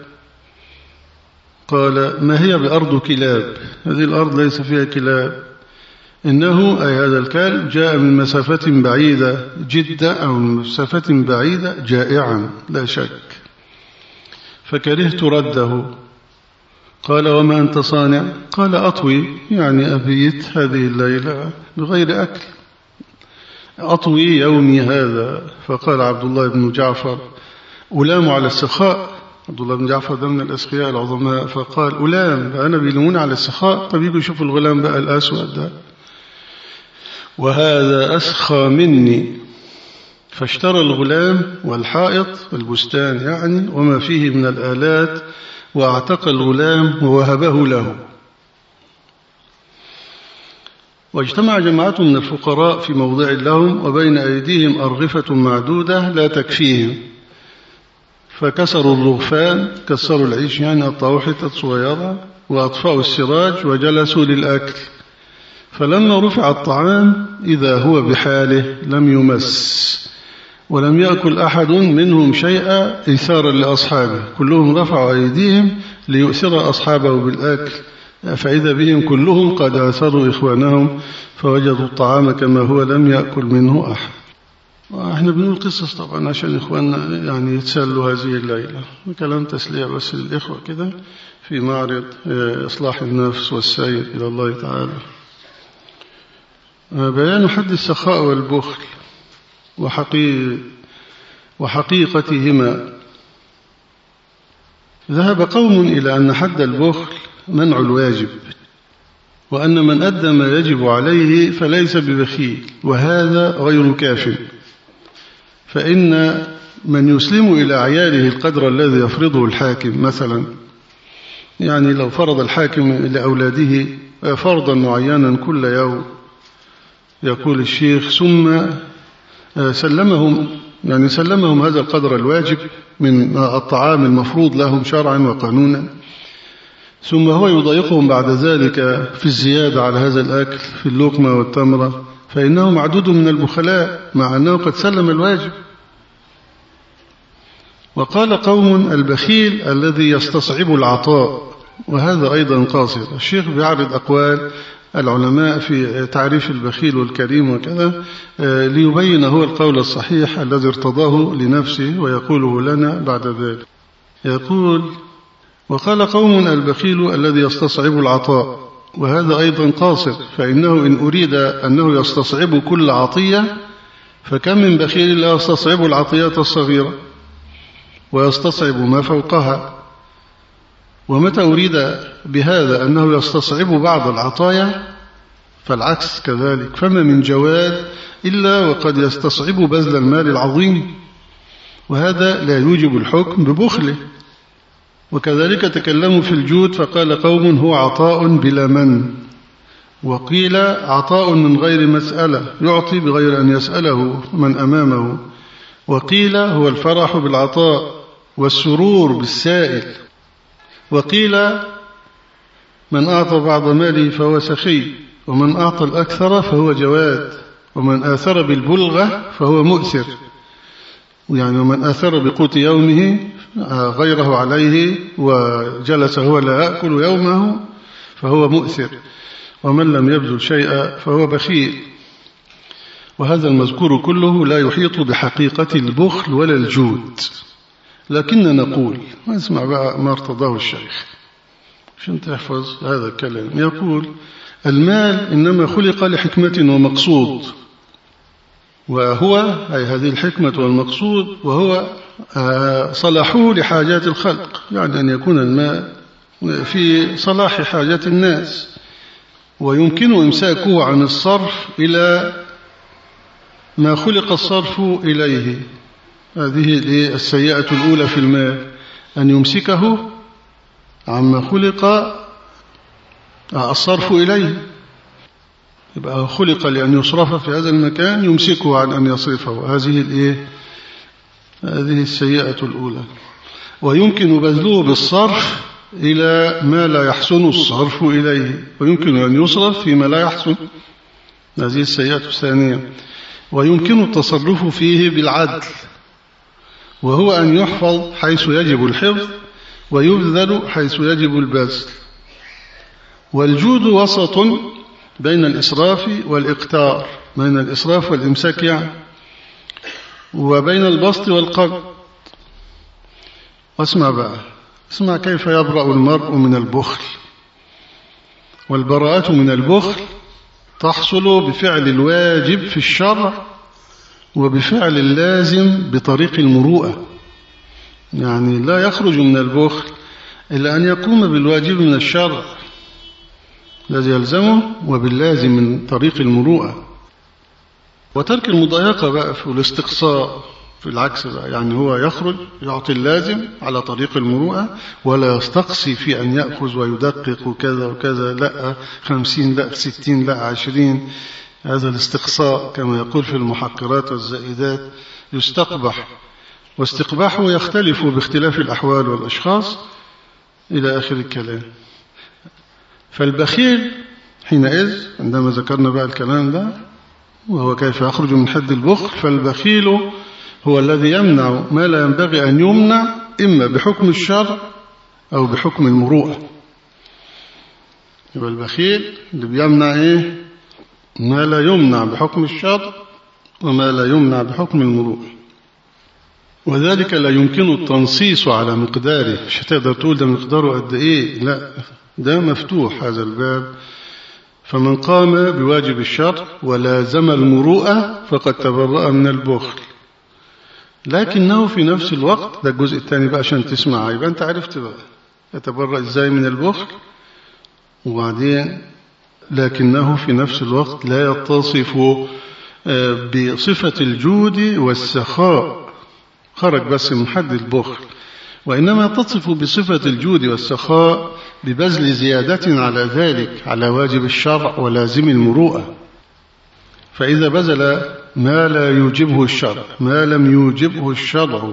قال ما هي بأرض كلاب؟ هذه الأرض ليس فيها كلاب. إنه أي هذا الكلب جاء من مسافة بعيدة جدا أو من مسافة بعيدة جائعا لا شك. فكرهت رده. قال وما أنت صانع؟ قال أطوي. يعني أبيت هذه الليلة بغير أكل. أطوي يومي هذا. فقال عبد الله بن جعفر ألام على السخاء. عبد الله بن جعفر ده من الأسخياء العظماء. فقال ألام أنا بيلومون على السخاء. طب يجوا يشوفوا الغلام بقى الأسود ده. وهذا أسخى مني. فاشترى الغلام والحائط البستان يعني وما فيه من الآلات واعتق الغلام ووهبه له. واجتمع جماعة من الفقراء في موضع لهم وبين أيديهم أرغفة معدودة لا تكفيهم. فكسروا الرغفان كسروا العيش يعني قطعوا حتة صغيرة وأطفأوا السراج وجلسوا للأكل. فلما رفع الطعام إذا هو بحاله لم يمس. ولم يأكل أحد منهم شيئا إيثارا لأصحابه. كلهم رفعوا أيديهم ليؤثر أصحابه بالأكل. فإذا بهم كلهم قد آثروا إخوانهم فوجدوا الطعام كما هو لم يأكل منه أحد. وإحنا بنقول قصص طبعا عشان إخواننا يعني يتسلوا هذه الليلة. كلام تسلية بس للإخوة كده في معرض آه، إصلاح النفس والسير إلى الله تعالى. آه، بيان حد السخاء والبخل. وحقيقتهما. ذهب قوم إلى أن حد البخل منع الواجب وأن من أدى ما يجب عليه فليس ببخيل وهذا غير كاف. فإن من يسلم إلى عياله القدر الذي يفرضه الحاكم مثلا يعني لو فرض الحاكم لأولاده فرضا معينا كل يوم يقول الشيخ ثم سلمهم يعني سلمهم هذا القدر الواجب من الطعام المفروض لهم شرعا وقانونا. ثم هو يضايقهم بعد ذلك في الزيادة على هذا الأكل في اللقمة والتمرة فإنه معدود من البخلاء مع أنه قد سلم الواجب. وقال قوم البخيل الذي يستصعب العطاء وهذا أيضا قاصر. الشيخ بيعرض أقوال العلماء في تعريف البخيل والكريم وكذا ليبين هو القول الصحيح الذي ارتضاه لنفسه ويقوله لنا بعد ذلك. يقول وقال قوم البخيل الذي يستصعب العطاء وهذا أيضا قاصر فإنه إن أريد أنه يستصعب كل عطية فكم من بخيل لا يستصعب العطيات الصغيرة؟ ويستصعب ما فوقها. ومتى أريد بهذا أنه يستصعب بعض العطايا؟ فالعكس كذلك. فما من جواد إلا وقد يستصعب بذل المال العظيم. وهذا لا يوجب الحكم ببخله. وكذلك تكلموا في الجود فقال قوم هو عطاء بلا من. وقيل عطاء من غير مسألة يعطي بغير أن يسأله من أمامه. وقيل هو الفرح بالعطاء والسرور بالسائل. وقيل من أعطى بعض ماله فهو سخي ومن أعطى الأكثر فهو جواد ومن آثر بالبلغة فهو مؤثر. يعني ومن آثر بقوت يومه غيره عليه وجلس هو لا يأكل يومه فهو مؤثر ومن لم يبذل شيئا فهو بخيل. وهذا المذكور كله لا يحيط بحقيقة البخل ولا الجود. لكن نقول اسمع بقى ما ارتضاه الشيخ عشان تحفظ هذا الكلام. يقول المال إنما خلق لحكمة ومقصود وهو أي هذه الحكمة والمقصود وهو صلاحه لحاجات الخلق يعني أن يكون الماء في صلاح حاجات الناس ويمكن إمساكه عن الصرف إلى ما خلق الصرف إليه. هذه السيئة الأولى في المال أن يمسكه عما خلق الصرف إليه. يبقى خلق لأن يصرف في هذا المكان يمسكه عن أن يصرفه. هذه الإيه؟ هذه السيئة الأولى. ويمكن بذله بالصرف إلى ما لا يحسن الصرف إليه. ويمكن أن يصرف فيما لا يحسن. هذه السيئة الثانية. ويمكن التصرف فيه بالعدل. وهو أن يحفظ حيث يجب الحفظ ويبذل حيث يجب البذل. والجود وسط بين الإسراف والإقتار بين الإسراف والإمساك يعني وبين البسط والقبض. واسمع بقى اسمع كيف يبرأ المرء من البخل. والبراءة من البخل تحصل بفعل الواجب في الشرع وبفعل اللازم بطريق المروءة. يعني لا يخرج من البخل إلا أن يقوم بالواجب من الشرع. الذي يلزمه وباللازم من طريق المروءة. وترك المضايقة بقى في الاستقصاء في العكس بقى. يعني هو يخرج يعطي اللازم على طريق المروءة ولا يستقصي في أن يأخذ ويدقق وكذا وكذا لأ خمسين لأ ستين لأ عشرين. هذا الاستقصاء كما يقول في المحقرات والزائدات يستقبح واستقباحه يختلف باختلاف الأحوال والأشخاص إلى آخر الكلام. فالبخيل حينئذ عندما ذكرنا بقى الكلام ده وهو كيف يخرج من حد البخل فالبخيل هو الذي يمنع ما لا ينبغي أن يمنع إما بحكم الشرع أو بحكم المروءة. يبقى البخيل اللي بيمنع إيه؟ ما لا يمنع بحكم الشرع وما لا يمنع بحكم المروءة وذلك لا يمكن التنصيص على مقداره. مش هتقدر تقول ده مقداره قد إيه؟ لا ده مفتوح هذا الباب. فمن قام بواجب الشرع ولازم المروءة فقد تبرأ من البخل. لكنه في نفس الوقت ده الجزء الثاني بقى عشان تسمع يبقى أنت عرفت بقى. يتبرأ إزاي من البخل؟ وبعدين لكنه في نفس الوقت لا يتصف آه، بصفة الجود والسخاء. خرج بس من حد البخل. وإنما تصف بصفة الجود والسخاء ببذل زيادة على ذلك على واجب الشرع ولازم المروءة. فإذا بذل ما لا يوجبه الشرع ما لم يوجبه الشرع.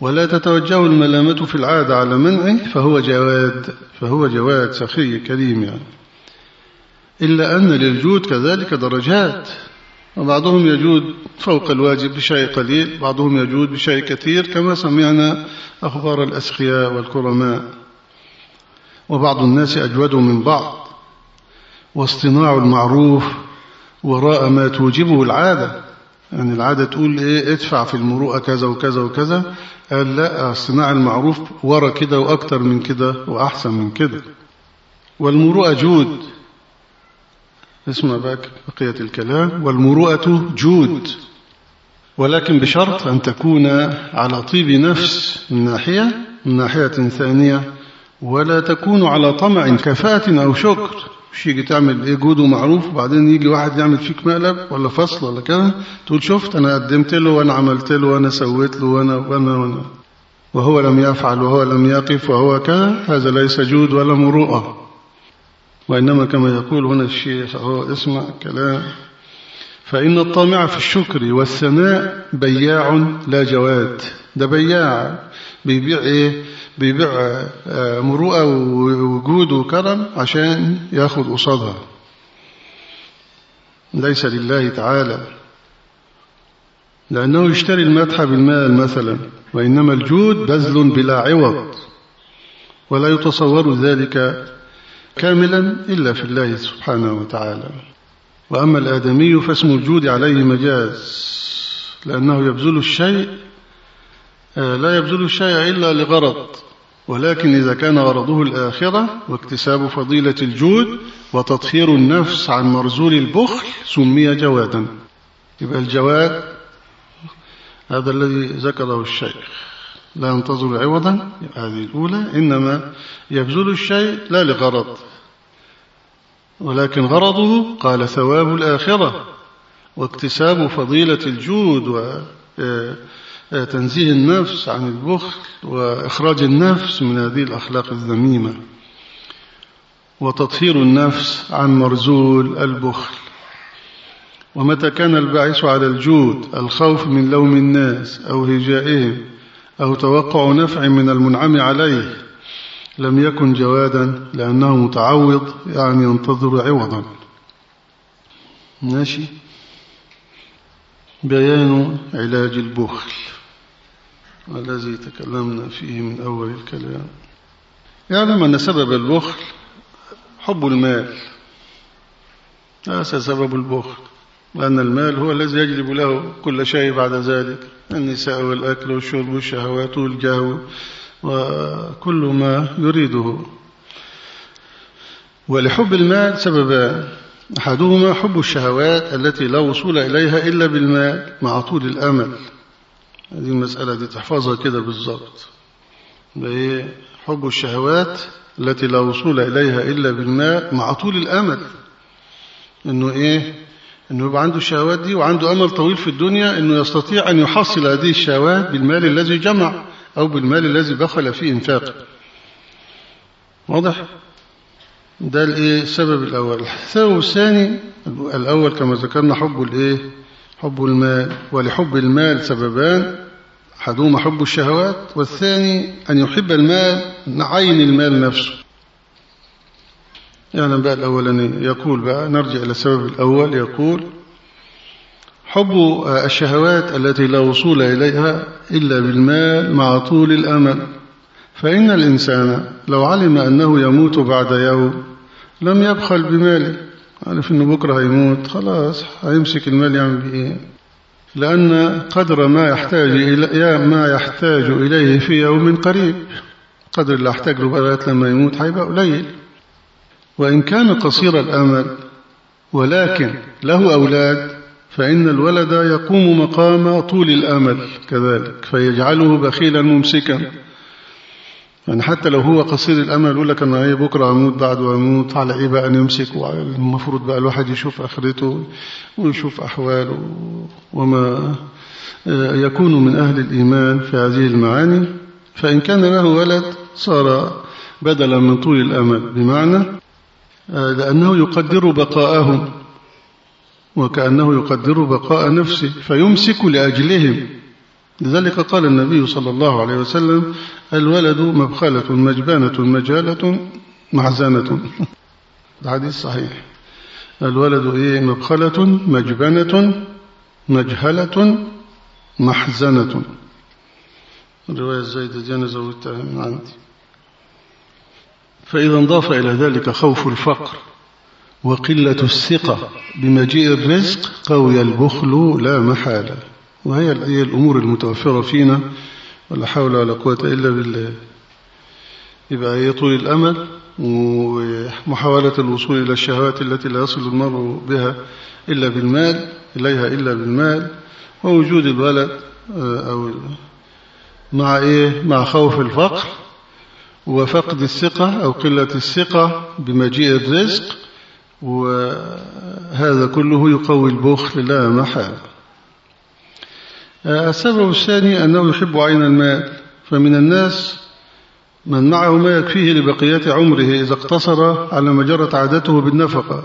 ولا تتوجه الملامة في العادة على منعه فهو جواد فهو جواد سخي كريم يعني. إلا أن للجود كذلك درجات. وبعضهم يجود فوق الواجب بشيء قليل بعضهم يجود بشيء كثير كما سمعنا أخبار الأسخياء والكرماء. وبعض الناس أجود من بعض. واصطناع المعروف وراء ما توجبه العادة. يعني العادة تقول إيه ادفع في المروءة كذا وكذا وكذا. قال لاصطناع المعروف ورا كده وأكتر من كده وأحسن من كده. والمروءة جود. اسمع بقية الكلام والمروءة جود. ولكن بشرط أن تكون على طيب نفس من ناحية من ناحية ثانية ولا تكون على طمع كفاءة أو شكر. مش يجي تعمل إيه جود ومعروف وبعدين يجي واحد يعمل فيك مقلب ولا فصل ولا كده. تقول شفت أنا قدمت له وأنا عملت له وأنا سويت له وأنا وأنا وأنا. وهو لم يفعل وهو لم يقف وهو كذا. هذا ليس جود ولا مروءة. وإنما كما يقول هنا الشيخ هو اسمع كلام. فإن الطامع في الشكر والثناء بياع لا جواد. ده بياع. بيبيع إيه؟ بيبيع آه، مروءة ووجود وكرم عشان ياخد قصادها. ليس لله تعالى. لأنه يشتري المدح بالمال مثلا وإنما الجود بذل بلا عوض. ولا يتصور ذلك كاملا إلا في الله سبحانه وتعالى. وأما الآدمي فاسم الجود عليه مجاز لأنه يبذل الشيء آه، لا يبذل الشيء إلا لغرض. ولكن إذا كان غرضه الآخرة واكتساب فضيلة الجود وتطهير النفس عن مرزول البخل سمي جوادا. يبقى الجواد هذا الذي ذكره الشيخ. لا ينتظر عوضا هذه الأولى إنما يبذل الشيء لا لغرض. ولكن غرضه قال ثواب الآخرة واكتساب فضيلة الجود وتنزيه النفس عن البخل وإخراج النفس من هذه الأخلاق الذميمة وتطهير النفس عن مرزول البخل. ومتى كان الباعث على الجود؟ الخوف من لوم الناس أو هجائهم أو توقع نفع من المنعم عليه. لم يكن جوادا لأنه متعوض يعني ينتظر عوضا. ماشي. بيان علاج البخل الذي تكلمنا فيه من أول الكلام. يعلم أن سبب البخل حب المال. هذا سبب البخل لأن المال هو الذي يجلب له كل شيء بعد ذلك. النساء والأكل والشرب والشهوات والجهو. وكل ما يريده. ولحب المال سببان أحدهما حب الشهوات التي لا وصول إليها إلا بالمال مع طول الأمل. هذه المسألة دي تحفظها كده بالضبط. حب الشهوات التي لا وصول إليها إلا بالمال مع طول الأمل. إنه إيه؟ إنه يبقى عنده الشهوات دي وعنده أمل طويل في الدنيا إنه يستطيع أن يحصل هذه الشهوات بالمال الذي جمع. أو بالمال الذي دخل في إنفاقه واضح؟ ده الإيه؟ السبب الأول. السبب الثاني الأول كما ذكرنا حب الإيه؟ حب المال. ولحب المال سببان أحدهما حب الشهوات والثاني أن يحب المال عين المال نفسه. يعني بقى الأولاني يقول بقى نرجع إلى السبب الأول. يقول حب الشهوات التي لا وصول إليها إلا بالمال مع طول الأمل. فإن الإنسان لو علم أنه يموت بعد يوم لم يبخل بماله. عارف أنه بكرة هيموت خلاص هيمسك المال يعمل بإيه لأن قدر ما يحتاج إلى ما يحتاج إليه في يوم قريب. قدر اللي احتاج له بقى لما يموت هيبقى قليل. وإن كان قصير الأمل ولكن له أولاد فإن الولد يقوم مقام طول الأمل كذلك فيجعله بخيلا ممسكا. يعني حتى لو هو قصير الأمل يقول لك أنا إيه بكرة أموت بعد وأموت على إيه بقى نمسك؟ المفروض بقى الواحد يشوف آخرته ويشوف أحواله وما يكون من أهل الإيمان في هذه المعاني. فإن كان له ولد صار بدلا من طول الأمل بمعنى لأنه يقدر بقاءهم وكأنه يقدر بقاء نفسه فيمسك لأجلهم. لذلك قال النبي صلى الله عليه وسلم الولد مبخلة مجبانة مجالة محزنة. الحديث صحيح. الولد إيه؟ مبخلة مجبنة مجهلة محزنة. الرواية الزايدة دي أنا زودتها من عندي. فإذا انضاف إلى ذلك خوف الفقر. وقلة الثقة بمجيء الرزق قوي البخل لا محالة. وهي الأمور المتوفرة فينا ولا حول ولا قوة إلا بالله. يبقى هي طول الأمل ومحاولة الوصول إلى الشهوات التي لا يصل المرء بها إلا بالمال إليها إلا بالمال ووجود الولد أو مع إيه؟ مع خوف الفقر وفقد الثقة أو قلة الثقة بمجيء الرزق وهذا كله يقوي البخل لا محالة السبب الثاني أنه يحب عين المال فمن الناس من معه ما يكفيه لبقية عمره إذا اقتصر على ما جرت عادته بالنفقة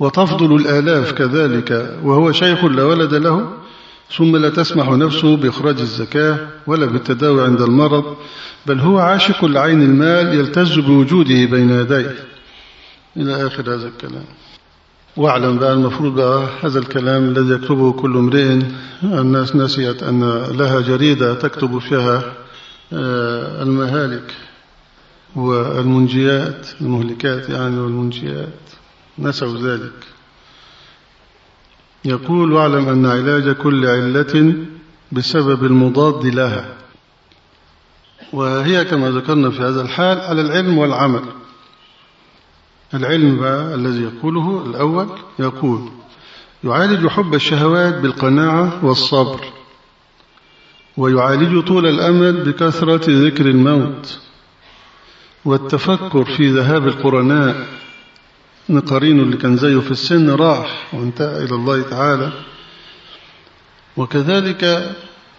وتفضل الآلاف كذلك وهو شيخ لا ولد له ثم لا تسمح نفسه بإخراج الزكاة ولا بالتداوي عند المرض بل هو عاشق لعين المال يلتز بوجوده بين يديه. إلى آخر هذا الكلام. واعلم بقى المفروض بقى هذا الكلام الذي يكتبه كل امرئ الناس نسيت أن لها جريدة تكتب فيها المهالك والمنجيات المهلكات يعني والمنجيات. نسوا ذلك. يقول واعلم أن علاج كل علة بسبب المضاد لها. وهي كما ذكرنا في هذا الحال على العلم والعمل. العلم بقى الذي يقوله الأول يقول يعالج حب الشهوات بالقناعة والصبر ويعالج طول الأمل بكثرة ذكر الموت والتفكر في ذهاب القرناء. قرين اللي كان زيه في السن راح وانتهى إلى الله تعالى. وكذلك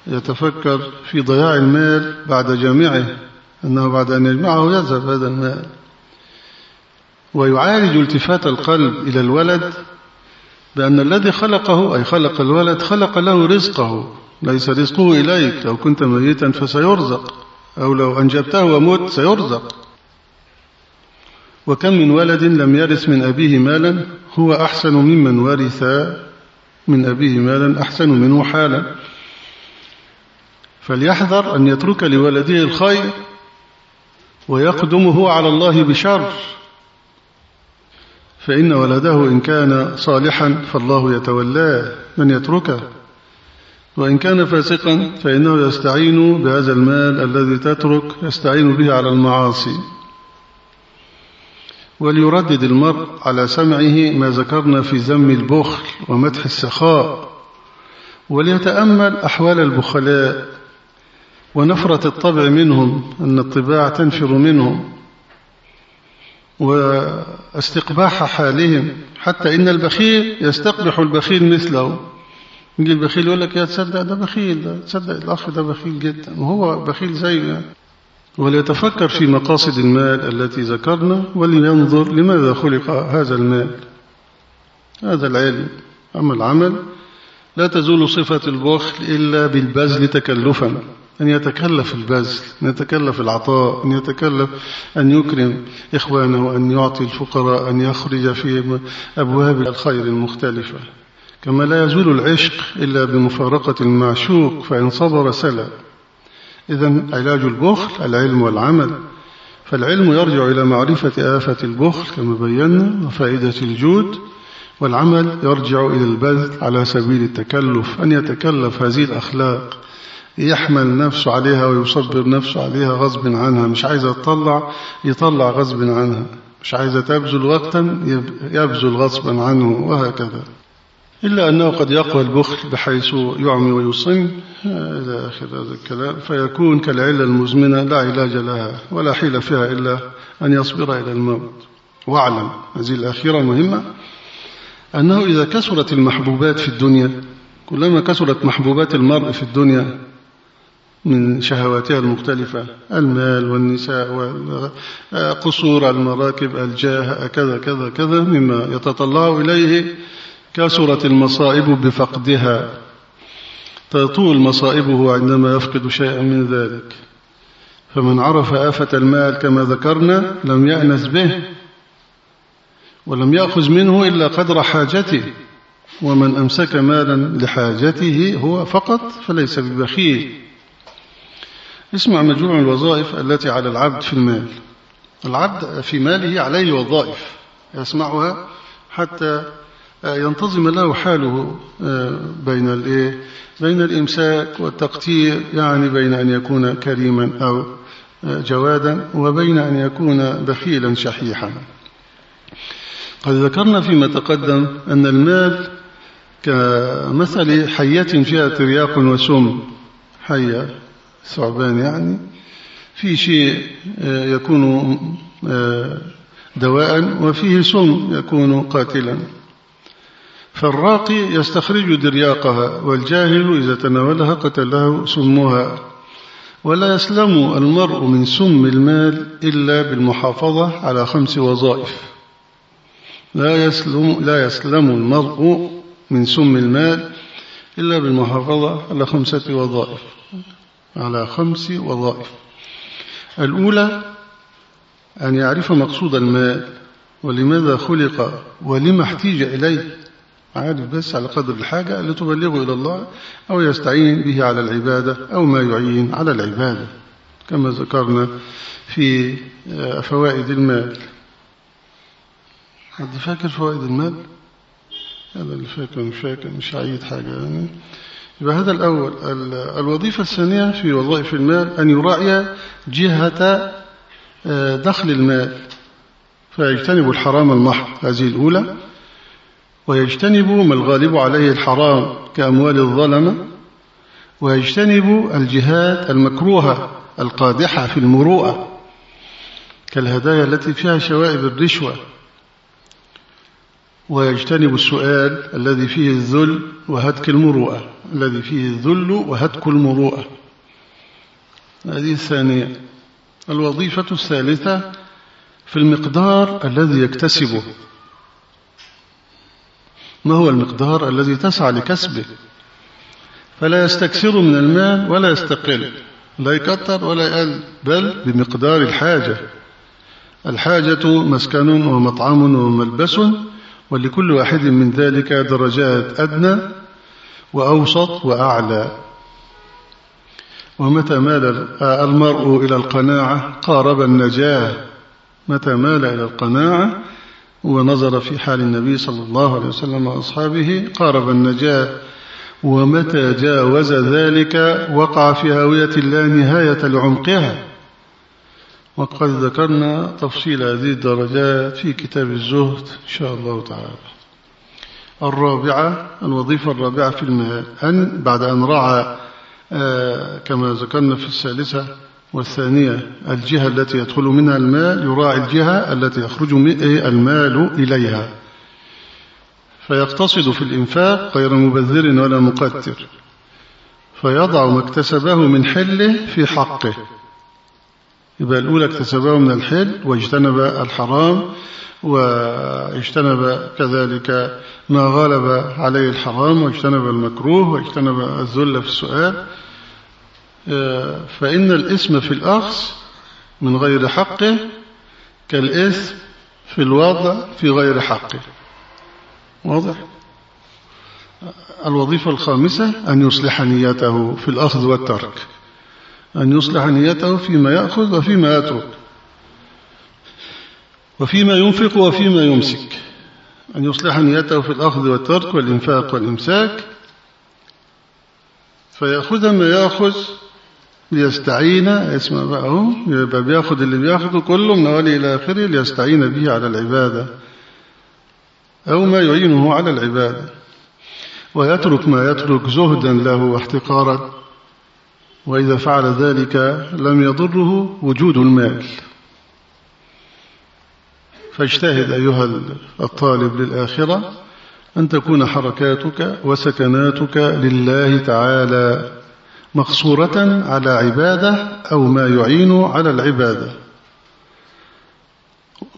يتفكر في ضياع المال بعد جامعه أنه بعد أن يجمعه يذهب هذا المال. ويعالج التفات القلب إلى الولد بأن الذي خلقه أي خلق الولد خلق له رزقه. ليس رزقه إليك. لو كنت ميتا فسيرزق. أو لو أنجبته ومت سيرزق. وكم من ولد لم يرث من أبيه مالا؟ هو أحسن ممن ورث من أبيه مالا أحسن منه حالا. فليحذر أن يترك لولده الخير ويقدمه على الله بشر. فإن ولده إن كان صالحا فالله يتولاه من يتركه. وإن كان فاسقا فإنه يستعين بهذا المال الذي تترك يستعين به على المعاصي. وليردد المرء على سمعه ما ذكرنا في ذم البخل ومدح السخاء. وليتأمل أحوال البخلاء ونفرة الطبع منهم أن الطباع تنفر منهم. واستقباح حالهم حتى إن البخيل يستقبح البخيل مثله. يجي البخيل يقول لك يا تصدق ده بخيل ده تصدق الأخ ده بخيل جدا وهو بخيل زيه وليتفكر في مقاصد المال التي ذكرنا ولينظر لماذا خلق هذا المال. هذا العلم أما العمل لا تزول صفة البخل إلا بالبذل تكلفا. أن يتكلف البذل أن يتكلف العطاء أن يتكلف أن يكرم إخوانه أن يعطي الفقراء أن يخرج في أبواب الخير المختلفة. كما لا يزول العشق إلا بمفارقة المعشوق فإن صبر سلى. إذا علاج البخل العلم والعمل. فالعلم يرجع إلى معرفة آفة البخل كما بينا وفائدة الجود. والعمل يرجع إلى البذل على سبيل التكلف أن يتكلف هذه الأخلاق. يحمل نفسه عليها ويصبر نفسه عليها غصب عنها مش عايزة تطلع يطلع غصب عنها. مش عايزة تبذل وقتا يبذل غصبا عنه وهكذا. إلا أنه قد يقوى البخل بحيث يعمي ويصم إلى آخر هذا الكلام. فيكون كالعلة المزمنة لا علاج لها ولا حيل فيها إلا أن يصبر إلى الموت. واعلم هذه الأخيرة مهمة. أنه إذا كثرت المحبوبات في الدنيا كلما كثرت محبوبات المرء في الدنيا من شهواتها المختلفة المال والنساء والقصور المراكب الجاه كذا كذا كذا مما يتطلع إليه كثرت المصائب بفقدها. تطول مصائبه عندما يفقد شيئا من ذلك. فمن عرف آفة المال كما ذكرنا لم يأنس به ولم يأخذ منه إلا قدر حاجته. ومن أمسك مالا لحاجته هو فقط فليس ببخيل. اسمع مجموع الوظائف التي على العبد في المال. العبد في ماله عليه وظائف يسمعها حتى ينتظم له حاله بين الايه؟ بين الامساك والتقتير يعني بين ان يكون كريما أو جوادا وبين ان يكون بخيلا شحيحا. قد ذكرنا فيما تقدم أن المال كمثل حية فيها ترياق وسم. حية. ثعبان يعني. في شيء يكون دواء وفيه سم يكون قاتلا. فالراقي يستخرج درياقها والجاهل إذا تناولها قتله سمها ولا يسلم المرء من سم المال إلا بالمحافظة على خمس وظائف. لا يسلم, لا يسلم المرء من سم المال إلا بالمحافظة على خمسة وظائف. على خمس وظائف. الأولى أن يعرف مقصود المال ولماذا خلق ولما احتيج إليه. عارف بس على قدر الحاجة اللي تبلغه إلى الله أو يستعين به على العبادة أو ما يعين على العبادة. كما ذكرنا في فوائد المال. حد فاكر فوائد المال؟ هذا اللي فاكر مش فاكر مش عيد حاجة يعني. يبقى هذا الأول. الوظيفة الثانية في وظائف المال أن يراعي جهة دخل المال فيجتنب الحرام المحض. هذه الأولى. ويجتنب ما الغالب عليه الحرام كأموال الظلمة. ويجتنب الجهات المكروهة القادحة في المروءة كالهدايا التي فيها شوائب الرشوة. ويجتنب السؤال الذي فيه الذل وهتك المروءة الذي فيه الذل وهتك المروءة. هذه الثانية. الوظيفة الثالثة في المقدار الذي يكتسبه. ما هو المقدار الذي تسعى لكسبه؟ فلا يستكثر من المال ولا يستقل لا يكثر ولا يقل بل بمقدار الحاجة. الحاجة مسكن ومطعم وملبس ولكل واحد من ذلك درجات أدنى وأوسط وأعلى. ومتى مال المرء إلى القناعة؟ قارب النجاة. متى مال إلى القناعة؟ ونظر في حال النبي صلى الله عليه وسلم وأصحابه قارب النجاة. ومتى جاوز ذلك؟ وقع في هاوية لا نهاية لعمقها. وقد ذكرنا تفصيل هذه الدرجات في كتاب الزهد إن شاء الله تعالى. الرابعة الوظيفة الرابعة في المال أن بعد أن رعى كما ذكرنا في الثالثة والثانية الجهة التي يدخل منها المال يراعي الجهة التي يخرج المال إليها. فيقتصد في الإنفاق غير مبذر ولا مقتر فيضع ما اكتسبه من حله في حقه. يبقى الأولى اكتسبه من الحل واجتنب الحرام واجتنب كذلك ما غلب عليه الحرام واجتنب المكروه واجتنب الذل في السؤال. فإن الإثم في الأخذ من غير حقه كالإثم في الوضع في غير حقه. واضح؟ الوظيفة الخامسة أن يصلح نيته في الأخذ والترك. أن يصلح نيته فيما يأخذ وفيما يترك. وفيما ينفق وفيما يمسك. أن يصلح نيته في الأخذ والترك والإنفاق والإمساك. فيأخذ ما يأخذ ليستعين اسمع بقى يبقى بياخد اللي بياخده كله من أولي إلى آخره ليستعين به على العبادة. أو ما يعينه على العبادة. ويترك ما يترك زهدا له واحتقارا. وإذا فعل ذلك لم يضره وجود المال. فاجتهد أيها الطالب للآخرة أن تكون حركاتك وسكناتك لله تعالى مقصورة على عبادة أو ما يعين على العبادة.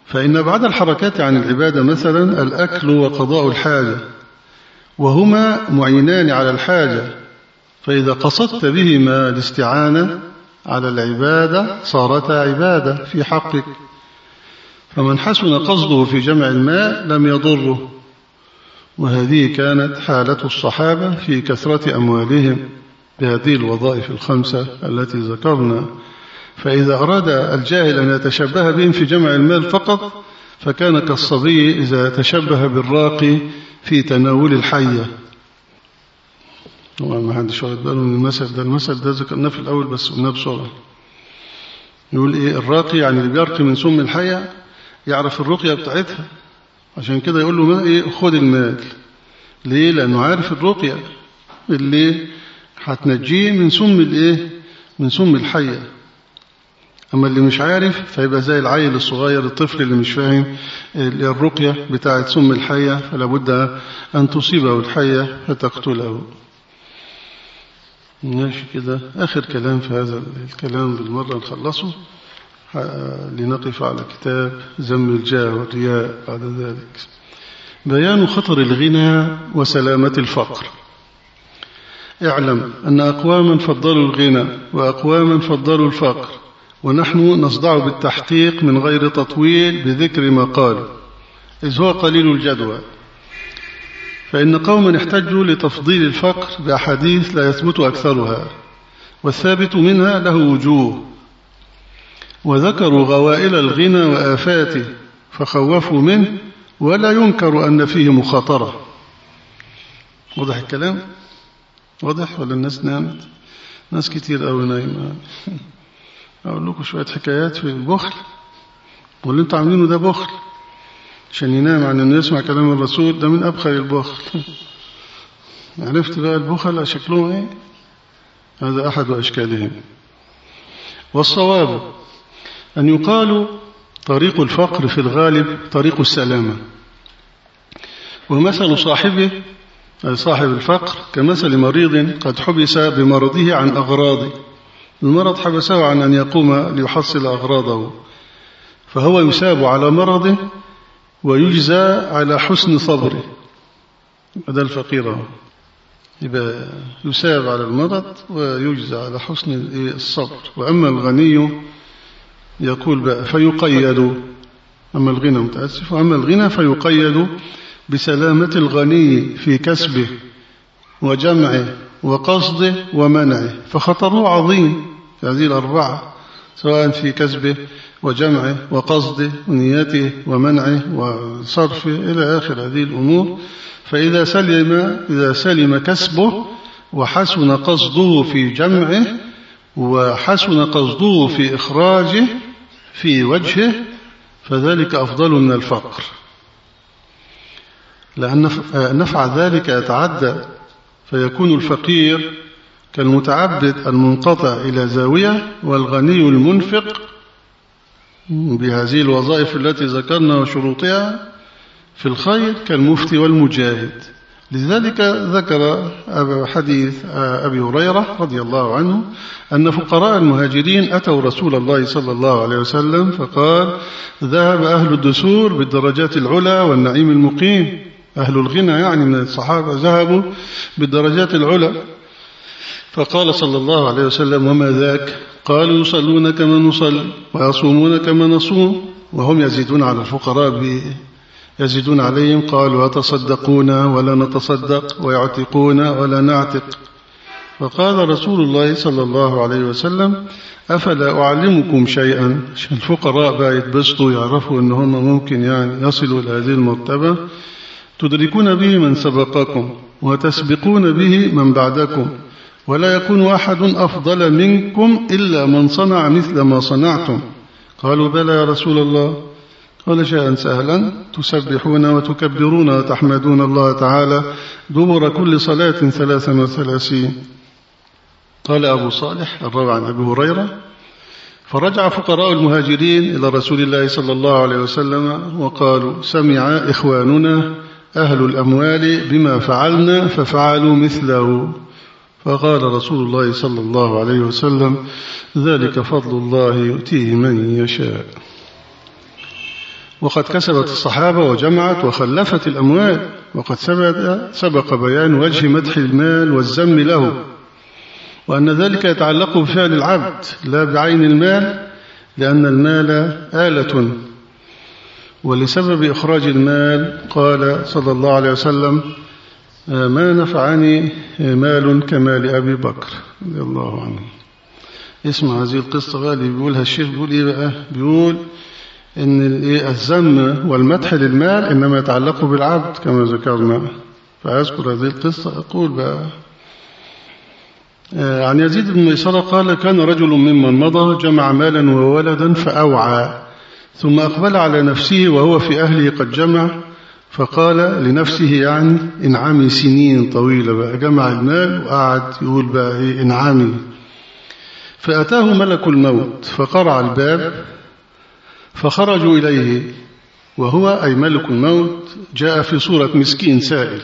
فإن بعد الحركات عن العبادة مثلا الأكل وقضاء الحاجة وهما معينان على الحاجة فإذا قصدت بهما الاستعانة على العبادة صارتا عبادة في حقك. فمن حسن قصده في جمع الماء لم يضره. وهذه كانت حالة الصحابة في كثرة أموالهم بهذه الوظائف الخمسة التي ذكرنا. فإذا أراد الجاهل أن يتشبه بهم في جمع المال فقط فكان كالصبي إذا تشبه بالراقي في تناول الحية. طبعا ما حدش واخد باله من المثل ده. المثل ده ذكرناه في الأول بس قلناه بسرعة. يقول إيه؟ الراقي يعني اللي بيرقي من سم الحية يعرف الرقية بتاعتها. عشان كده يقول له ما إيه؟ خد المال. ليه؟ لأنه عارف الرقية اللي هتنجيه من سم الإيه؟ من سم الحية. أما اللي مش عارف فيبقى زي العيل الصغير الطفل اللي مش فاهم الرقية بتاعت سم الحية فلا بد أن تصيبه الحية فتقتله. ماشي كده. آخر كلام في هذا الكلام بالمرة نخلصه. لنقف على كتاب ذم الجاه والرياء بعد ذلك. بيان خطر الغنى وسلامة الفقر. اعلم أن أقواما فضلوا الغنى وأقواما فضلوا الفقر ونحن نصدع بالتحقيق من غير تطويل بذكر ما قال إذ هو قليل الجدوى. فإن قوما احتجوا لتفضيل الفقر بأحاديث لا يثبت أكثرها والثابت منها له وجوه. وذكروا غوائل الغنى وآفاته فخوفوا منه ولا ينكر أن فيه مخاطرة. واضح الكلام؟ واضح ولا الناس نامت؟ ناس كتير أوي نايمة. أقول لكم شوية حكايات في البخل. واللي أنتوا عاملينه ده بخل. عشان ينام عن إنه يسمع كلام الرسول ده من أبخل البخل. عرفت بقى البخل شكلهم إيه؟ هذا أحد أشكالهم. والصواب أن يقال طريق الفقر في الغالب طريق السلامة. ومثل صاحبه صاحب الفقر كمثل مريض قد حبس بمرضه عن أغراضه المرض حبسه عن أن يقوم ليحصل أغراضه. فهو يساب على مرضه ويجزى على حسن صبره هذا الفقير. يبقى يساب على المرض ويجزى على حسن الصبر وأما الغني يقول بقى فيقيد. أما الغنى متأسف. وأما الغنى فيقيد بسلامة الغني في كسبه وجمعه وقصده ومنعه. فخطره عظيم. في هذه الأربعة. سواء في كسبه وجمعه وقصده ونيته ومنعه وصرفه إلى آخر هذه الأمور. فإذا سلم إذا سلم كسبه وحسن قصده في جمعه وحسن قصده في إخراجه في وجهه فذلك أفضل من الفقر. لأن نفع ذلك يتعدى فيكون الفقير كالمتعبد المنقطع إلى زاوية والغني المنفق بهذه الوظائف التي ذكرنا وشروطها في الخير كالمفتي والمجاهد. لذلك ذكر حديث أبي هريرة رضي الله عنه أن فقراء المهاجرين أتوا رسول الله صلى الله عليه وسلم فقال ذهب أهل الدسور بالدرجات العلى والنعيم المقيم. أهل الغنى يعني من الصحابة ذهبوا بالدرجات العلى فقال صلى الله عليه وسلم وما ذاك؟ قالوا يصلون كما نصلي ويصومون كما نصوم. وهم يزيدون على الفقراء يزيدون عليهم قالوا يتصدقون ولا نتصدق ويعتقون ولا نعتق؟ فقال رسول الله صلى الله عليه وسلم أفلا أعلمكم شيئا؟ الفقراء بقى يتبسطوا يعرفوا أن هم ممكن يعني يصلوا إلى هذه المرتبة. تدركون به من سبقكم وتسبقون به من بعدكم. ولا يكون أحد أفضل منكم إلا من صنع مثل ما صنعتم. قالوا بلى يا رسول الله. ولا شيئا سهلا. تسبحون وتكبرون وتحمدون الله تعالى دبر كل صلاة ثلاثا وثلاثين. قال أبو صالح الروى عن أبي هريرة. فرجع فقراء المهاجرين إلى رسول الله صلى الله عليه وسلم وقالوا سمع إخواننا أهل الأموال بما فعلنا ففعلوا مثله. فقال رسول الله صلى الله عليه وسلم ذلك فضل الله يؤتيه من يشاء. وقد كسبت الصحابة وجمعت وخلفت الأموال وقد سبق بيان وجه مدح المال والزم له وأن ذلك يتعلق بفعل العبد لا بعين المال لأن المال آلة. ولسبب إخراج المال قال صلى الله عليه وسلم ما نفعني مال كمال أبي بكر رضي الله عنه. اسمع هذه القصة بقى اللي بيقولها الشيخ بيقول إيه بقى؟ بيقول إن الذم والمدح للمال إنما يتعلق بالعبد كما ذكرنا. فأذكر هذه القصة. أقول بقى آه، عن يزيد بن ميسرة قال كان رجل ممن مضى جمع مالا وولدا فأوعى ثم أقبل على نفسه وهو في أهله قد جمع فقال لنفسه يعني إنعامي سنين طويلة بقى. جمع المال وقعد يقول بقى إيه إنعامي فأتاه ملك الموت فقرع الباب فخرجوا إليه وهو أي ملك الموت جاء في صورة مسكين سائل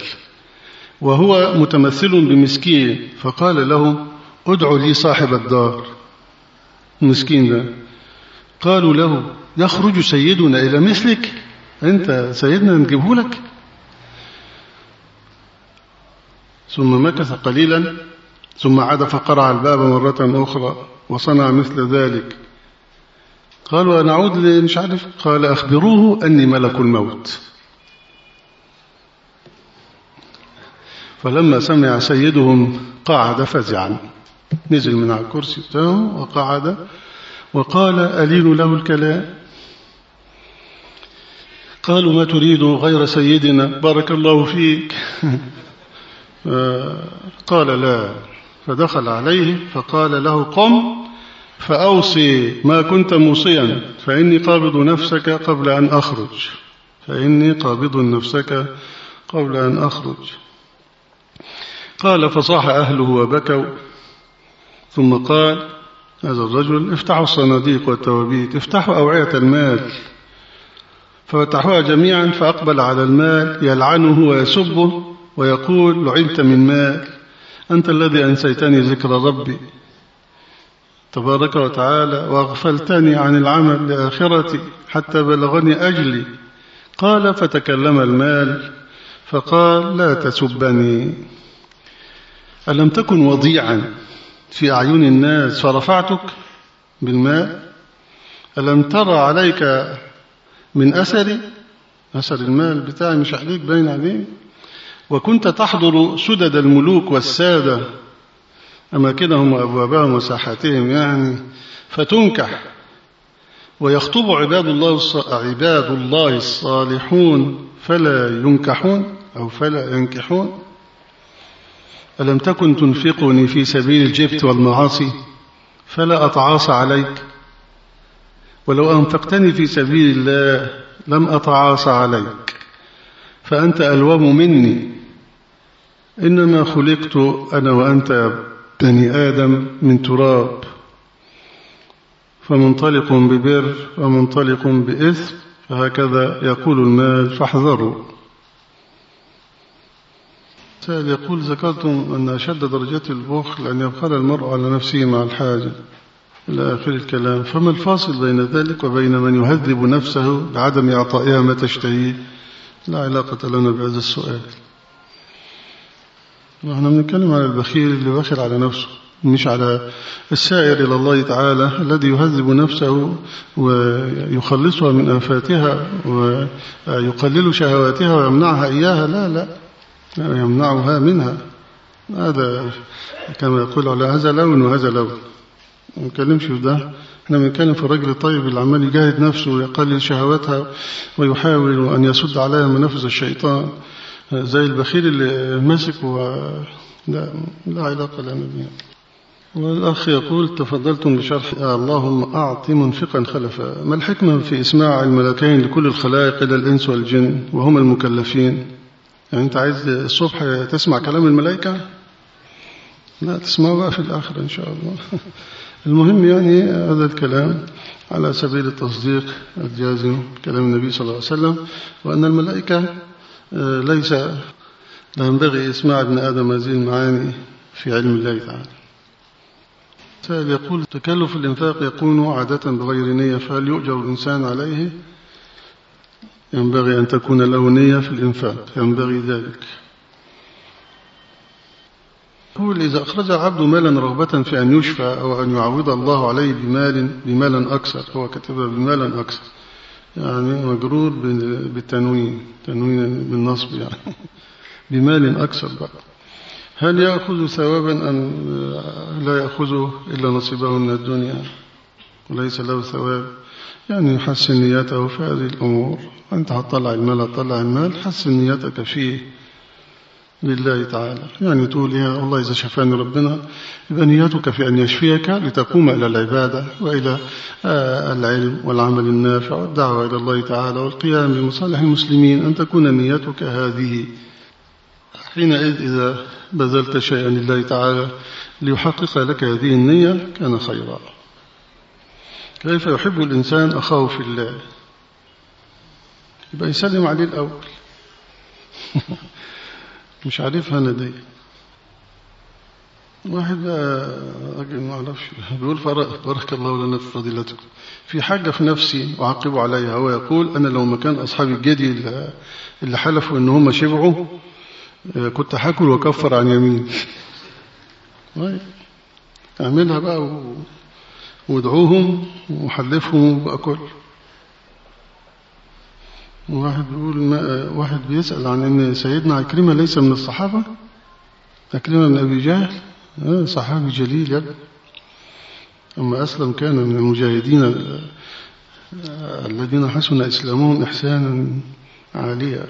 وهو متمثل بمسكين. فقال له ادعو لي صاحب الدار. المسكين ده قالوا له يخرج سيدنا إلى مثلك؟ أنت سيدنا نجيبه لك. ثم مكث قليلا ثم عاد فقرع الباب مرة أخرى وصنع مثل ذلك. قال ونعود مش عارف. قال أخبروه أني ملك الموت. فلما سمع سيدهم قعد فزعا. نزل من على الكرسي بتاعه وقعد. وقال ألين له الكلام؟ قالوا ما تريد غير سيدنا بارك الله فيك. قال لا. فدخل عليه فقال له قم فأوصي ما كنت موصيا فإني قابض نفسك قبل أن أخرج. فإني قابض نفسك قبل أن أخرج. قال فصاح أهله وبكوا. ثم قال هذا الرجل افتحوا الصناديق والتوابيت افتحوا أوعية المال. ففتحوها جميعا فأقبل على المال يلعنه ويسبه ويقول لعنت من مال أنت الذي أنسيتني ذكر ربي. تبارك وتعالى وأغفلتني عن العمل لآخرتي حتى بلغني أجلي. قال فتكلم المال فقال لا تسبني. ألم تكن وضيعا في أعين الناس فرفعتك بالماء؟ ألم ترى عليك من أثري أثر المال بتاعي مش عليك باين عليه وكنت تحضر سدد الملوك والسادة أماكنهم وأبوابهم وساحاتهم يعني فتنكح. ويخطب عباد الله عباد الله الصالحون فلا ينكحون أو فلا ينكحون. ألم تكن تنفقني في سبيل الجبت والمعاصي؟ فلا أتعاصى عليك. ولو أنفقتني في سبيل الله لم أتعاصى عليك. فأنت ألوم مني. إنما خلقت أنا وأنت بني آدم من تراب. فمنطلق ببر ومنطلق بإثم فهكذا يقول المال فاحذروا. يقول ذكرتم أن أشد درجات البخل أن يبخل المرء على نفسه مع الحاجة. إلى آخر الكلام. فما الفاصل بين ذلك وبين من يهذب نفسه بعدم إعطائها ما تشتهيه؟ لا علاقة لنا بهذا السؤال. نحن بنتكلم على البخيل اللي بخل على نفسه مش على السائر إلى الله تعالى الذي يهذب نفسه ويخلصها من آفاتها ويقلل شهواتها ويمنعها إياها. لا لا يمنعها منها. هذا كما يقول على هذا لون وهذا لون. ما نتكلمش في ده. إحنا بنتكلم في الرجل الطيب اللي عمال يجاهد نفسه ويقلل شهواتها ويحاول أن يسد عليها منافذ الشيطان. زي البخيل اللي ماسك و لا لا علاقة لنا بها والأخ يقول تفضلتم بشرح اللهم أعط منفقا خلفا ما الحكمة في إسماع الملكين لكل الخلائق إلى الإنس والجن وهم المكلفين؟ يعني أنت عايز الصبح تسمع كلام الملائكة؟ لا تسمعوا بقى في الآخر إن شاء الله. المهم يعني هذا الكلام على سبيل التصديق الجازم كلام النبي صلى الله عليه وسلم وأن الملائكة ليس لا ينبغي إسماع ابن آدم هذه المعاني في علم الله تعالى. سائل يقول تكلف الإنفاق يكون عادة بغير نية فهل يؤجر الإنسان عليه؟ ينبغي أن تكون له نية في الإنفاق ينبغي ذلك. يقول إذا أخرج عبد مالا رغبة في أن يشفى أو أن يعوض الله عليه بمال بمالا أكثر هو كتبها بمالا أكثر. يعني مجرور بالتنوين تنوين بالنصب يعني. بمال أكثر بقى. هل يأخذ ثوابا أم لا يأخذ إلا نصيبه من الدنيا؟ وليس له ثواب. يعني يحسن نيته في هذه الأمور. أنت هتطلع المال هتطلع المال حسن نيتك فيه. لله تعالى. يعني تقول يا الله إذا شفاني ربنا يبقى نيتك في أن يشفيك لتقوم إلى العبادة وإلى العلم والعمل النافع والدعوة إلى الله تعالى والقيام بمصالح المسلمين. أن تكون نيتك هذه. حينئذ إذا بذلت شيئا لله تعالى ليحقق لك هذه النية كان خيرا. كيف يحب الإنسان أخاه في الله؟ يبقى يسلم عليه الأول. مش عارفها أنا دي. واحد بقى راجل ما أعرفش. بيقول بارك الله لنا في فضيلتكم. في حاجة في نفسي أعقب عليها هو يقول أنا لو مكان أصحاب الجدي اللي حلفوا إن هم شبعوا كنت هاكل وكفر عن يمين. اعملها بقى وادعوهم وحلفهم وأكل. واحد بيقول ما واحد بيسأل عن إن سيدنا عكرمة ليس من الصحابة؟ عكرمة من أبي جهل. صحابي جليل يبقى أما أسلم كان من المجاهدين الذين حسن إسلامهم إحسانا عاليا.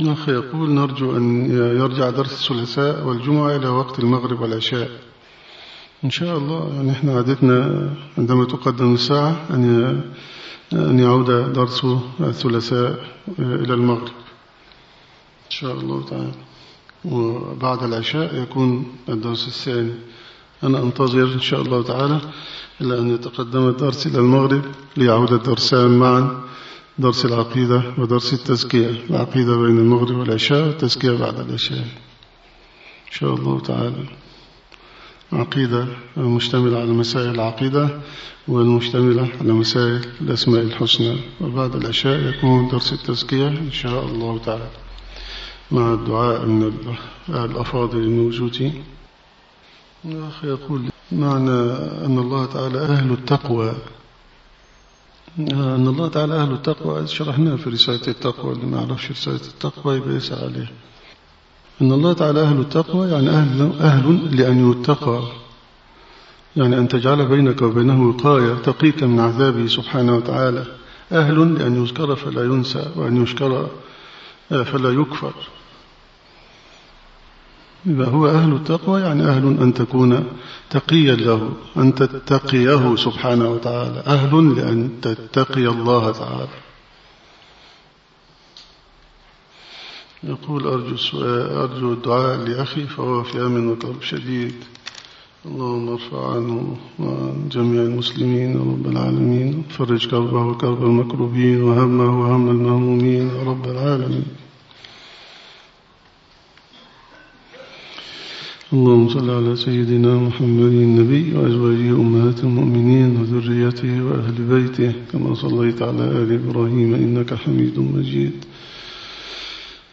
الأخ يقول نرجو أن يرجع درس الثلاثاء والجمعة إلى وقت المغرب والعشاء. إن شاء الله يعني إحنا عادتنا عندما تقدم الساعة أن أن يعود درس الثلاثاء إلى المغرب. إن شاء الله تعالى. وبعد العشاء يكون الدرس الثاني. أنا أنتظر إن شاء الله تعالى إلى أن يتقدم الدرس إلى المغرب ليعود الدرسان معا درس العقيدة ودرس التزكية. العقيدة بين المغرب والعشاء والتزكية بعد العشاء. إن شاء الله تعالى. عقيدة مشتملة على مسائل العقيدة والمشتملة على مسائل الأسماء الحسنى وبعد العشاء يكون درس التزكية إن شاء الله تعالى. مع الدعاء من الأفاضل الموجودين الأخ يقول معنى أن الله تعالى أهل التقوى. أن الله تعالى أهل التقوى شرحناها في رسالة التقوى اللي ما يعرفش رسالة التقوى يبقى يسأل عليها أن الله تعالى أهل التقوى يعني أهل, أهل لأن يتقى. يعني أن تجعل بينك وبينه وقاية تقيك من عذابه سبحانه وتعالى. أهل لأن يذكر فلا ينسى وأن يشكر فلا يكفر. إذا هو أهل التقوى يعني أهل أن تكون تقيا له أن تتقيه سبحانه وتعالى. أهل لأن تتقي الله تعالى. يقول أرجو, أرجو الدعاء لأخي فهو في أمن وكرب شديد. اللهم ارفع عنه وعن جميع المسلمين رب العالمين. فرج كربه وكرب المكروبين وهمه وهم المهمومين رب العالمين. اللهم صل على سيدنا محمد النبي وأزواجه أمهات المؤمنين وذريته وأهل بيته كما صليت على آل إبراهيم إنك حميد مجيد.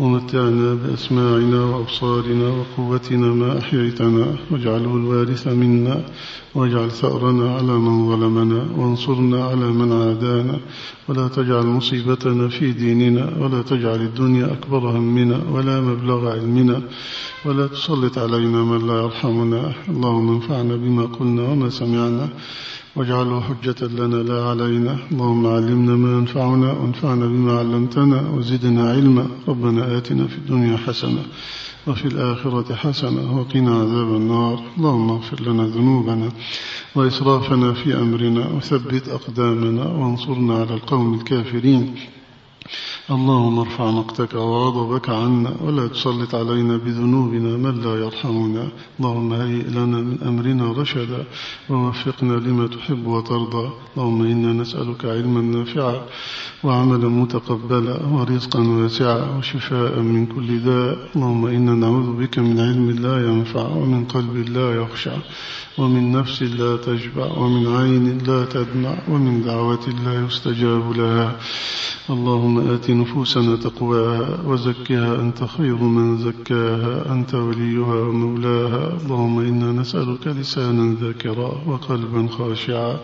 ومتعنا بأسماعنا وأبصارنا وقوتنا ما أحييتنا. واجعله الوارث منا. واجعل ثأرنا على من ظلمنا. وانصرنا على من عادانا. ولا تجعل مصيبتنا في ديننا. ولا تجعل الدنيا أكبر همنا. ولا مبلغ علمنا. ولا تسلط علينا من لا يرحمنا. اللهم انفعنا بما قلنا وما سمعنا. واجعله حجة لنا لا علينا. اللهم علمنا ما ينفعنا وانفعنا بما علمتنا وزدنا علما. ربنا آتنا في الدنيا حسنة وفي الآخرة حسنة وقنا عذاب النار. اللهم اغفر لنا ذنوبنا وإسرافنا في أمرنا وثبت أقدامنا وانصرنا على القوم الكافرين. اللهم ارفع مقتك وغضبك عنا ولا تسلط علينا بذنوبنا من لا يرحمنا. اللهم هيئ لنا من أمرنا رشدا ووفقنا لما تحب وترضى. اللهم إنا نسألك علما نافعا وعملا متقبلا ورزقا واسعا وشفاء من كل داء. اللهم إنا نعوذ بك من علم لا ينفع ومن قلب لا يخشع. ومن نفس لا تشبع ومن عين لا تدمع ومن دعوة لا يستجاب لها. اللهم آت نفوسنا تقواها وزكها أنت خير من زكاها أنت وليها ومولاها. اللهم إنا نسألك لسانا ذاكرا وقلبا خاشعا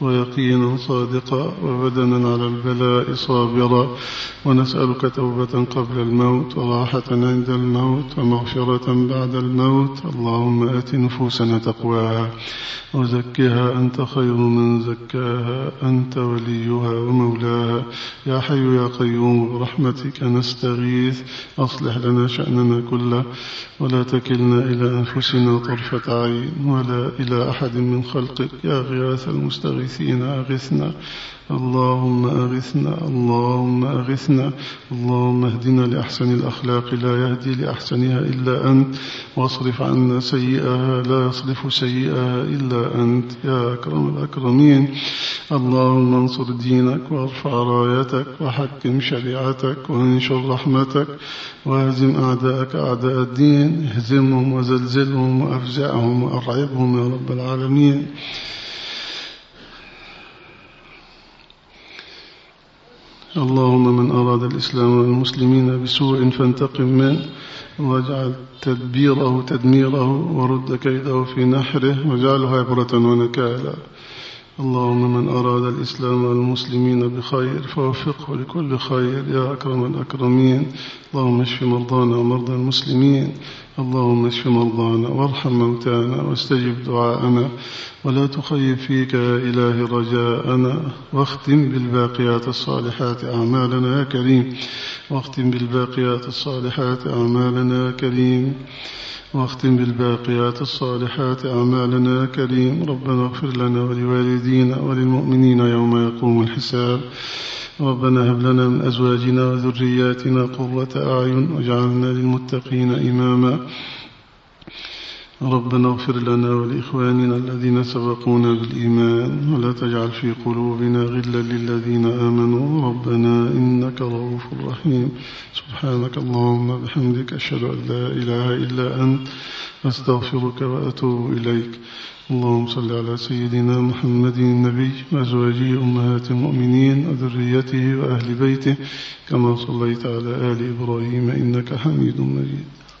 ويقينا صادقا وبدنا على البلاء صابرا. ونسألك توبة قبل الموت وراحة عند الموت ومغفرة بعد الموت. اللهم آت نفوسنا تقواها وزكها أنت خير من زكاها أنت وليها ومولاها. يا حي يا قيوم برحمتك نستغيث. أصلح لنا شأننا كله ولا تكلنا إلى أنفسنا طرفة عين ولا إلى أحد من خلقك. يا غياث المستغيثين أغثنا. اللهم أغثنا اللهم أغثنا اللهم اهدنا لأحسن الأخلاق لا يهدي لأحسنها إلا أنت واصرف عنا سيئها لا يصرف سيئها إلا أنت يا أكرم الأكرمين. اللهم انصر دينك وارفع رايتك وحكم شريعتك وانشر رحمتك واهزم أعداءك أعداء الدين اهزمهم وزلزلهم وأفزعهم وأرعبهم يا رب العالمين. اللهم من أراد الإسلام والمسلمين بسوء فانتقم منه واجعل تدبيره تدميره ورد كيده في نحره واجعله عبرة ونكالا. اللهم من أراد الإسلام والمسلمين بخير فوفقه لكل خير يا أكرم الأكرمين. اللهم اشف مرضانا ومرضى المسلمين. اللهم اشف مرضانا وارحم موتانا واستجب دعاءنا ولا تخيب فيك يا إله رجاءنا واختم بالباقيات الصالحات أعمالنا يا كريم. واختم بالباقيات الصالحات أعمالنا يا كريم. واختم بالباقيات الصالحات أعمالنا يا كريم. ربنا اغفر لنا ولوالدينا وللمؤمنين يوم يقوم الحساب. ربنا هب لنا من أزواجنا وذرياتنا قرة أعين واجعلنا للمتقين إماما. ربنا اغفر لنا ولإخواننا الذين سبقونا بالإيمان ولا تجعل في قلوبنا غلا للذين آمنوا. ربنا إنك رؤوف رحيم. سبحانك اللهم بحمدك أشهد أن لا إله إلا أنت. أستغفرك وأتوب إليك. اللهم صل على سيدنا محمد النبي وأزواجه أمهات المؤمنين وذريته وأهل بيته كما صليت على آل إبراهيم إنك حميد مجيد.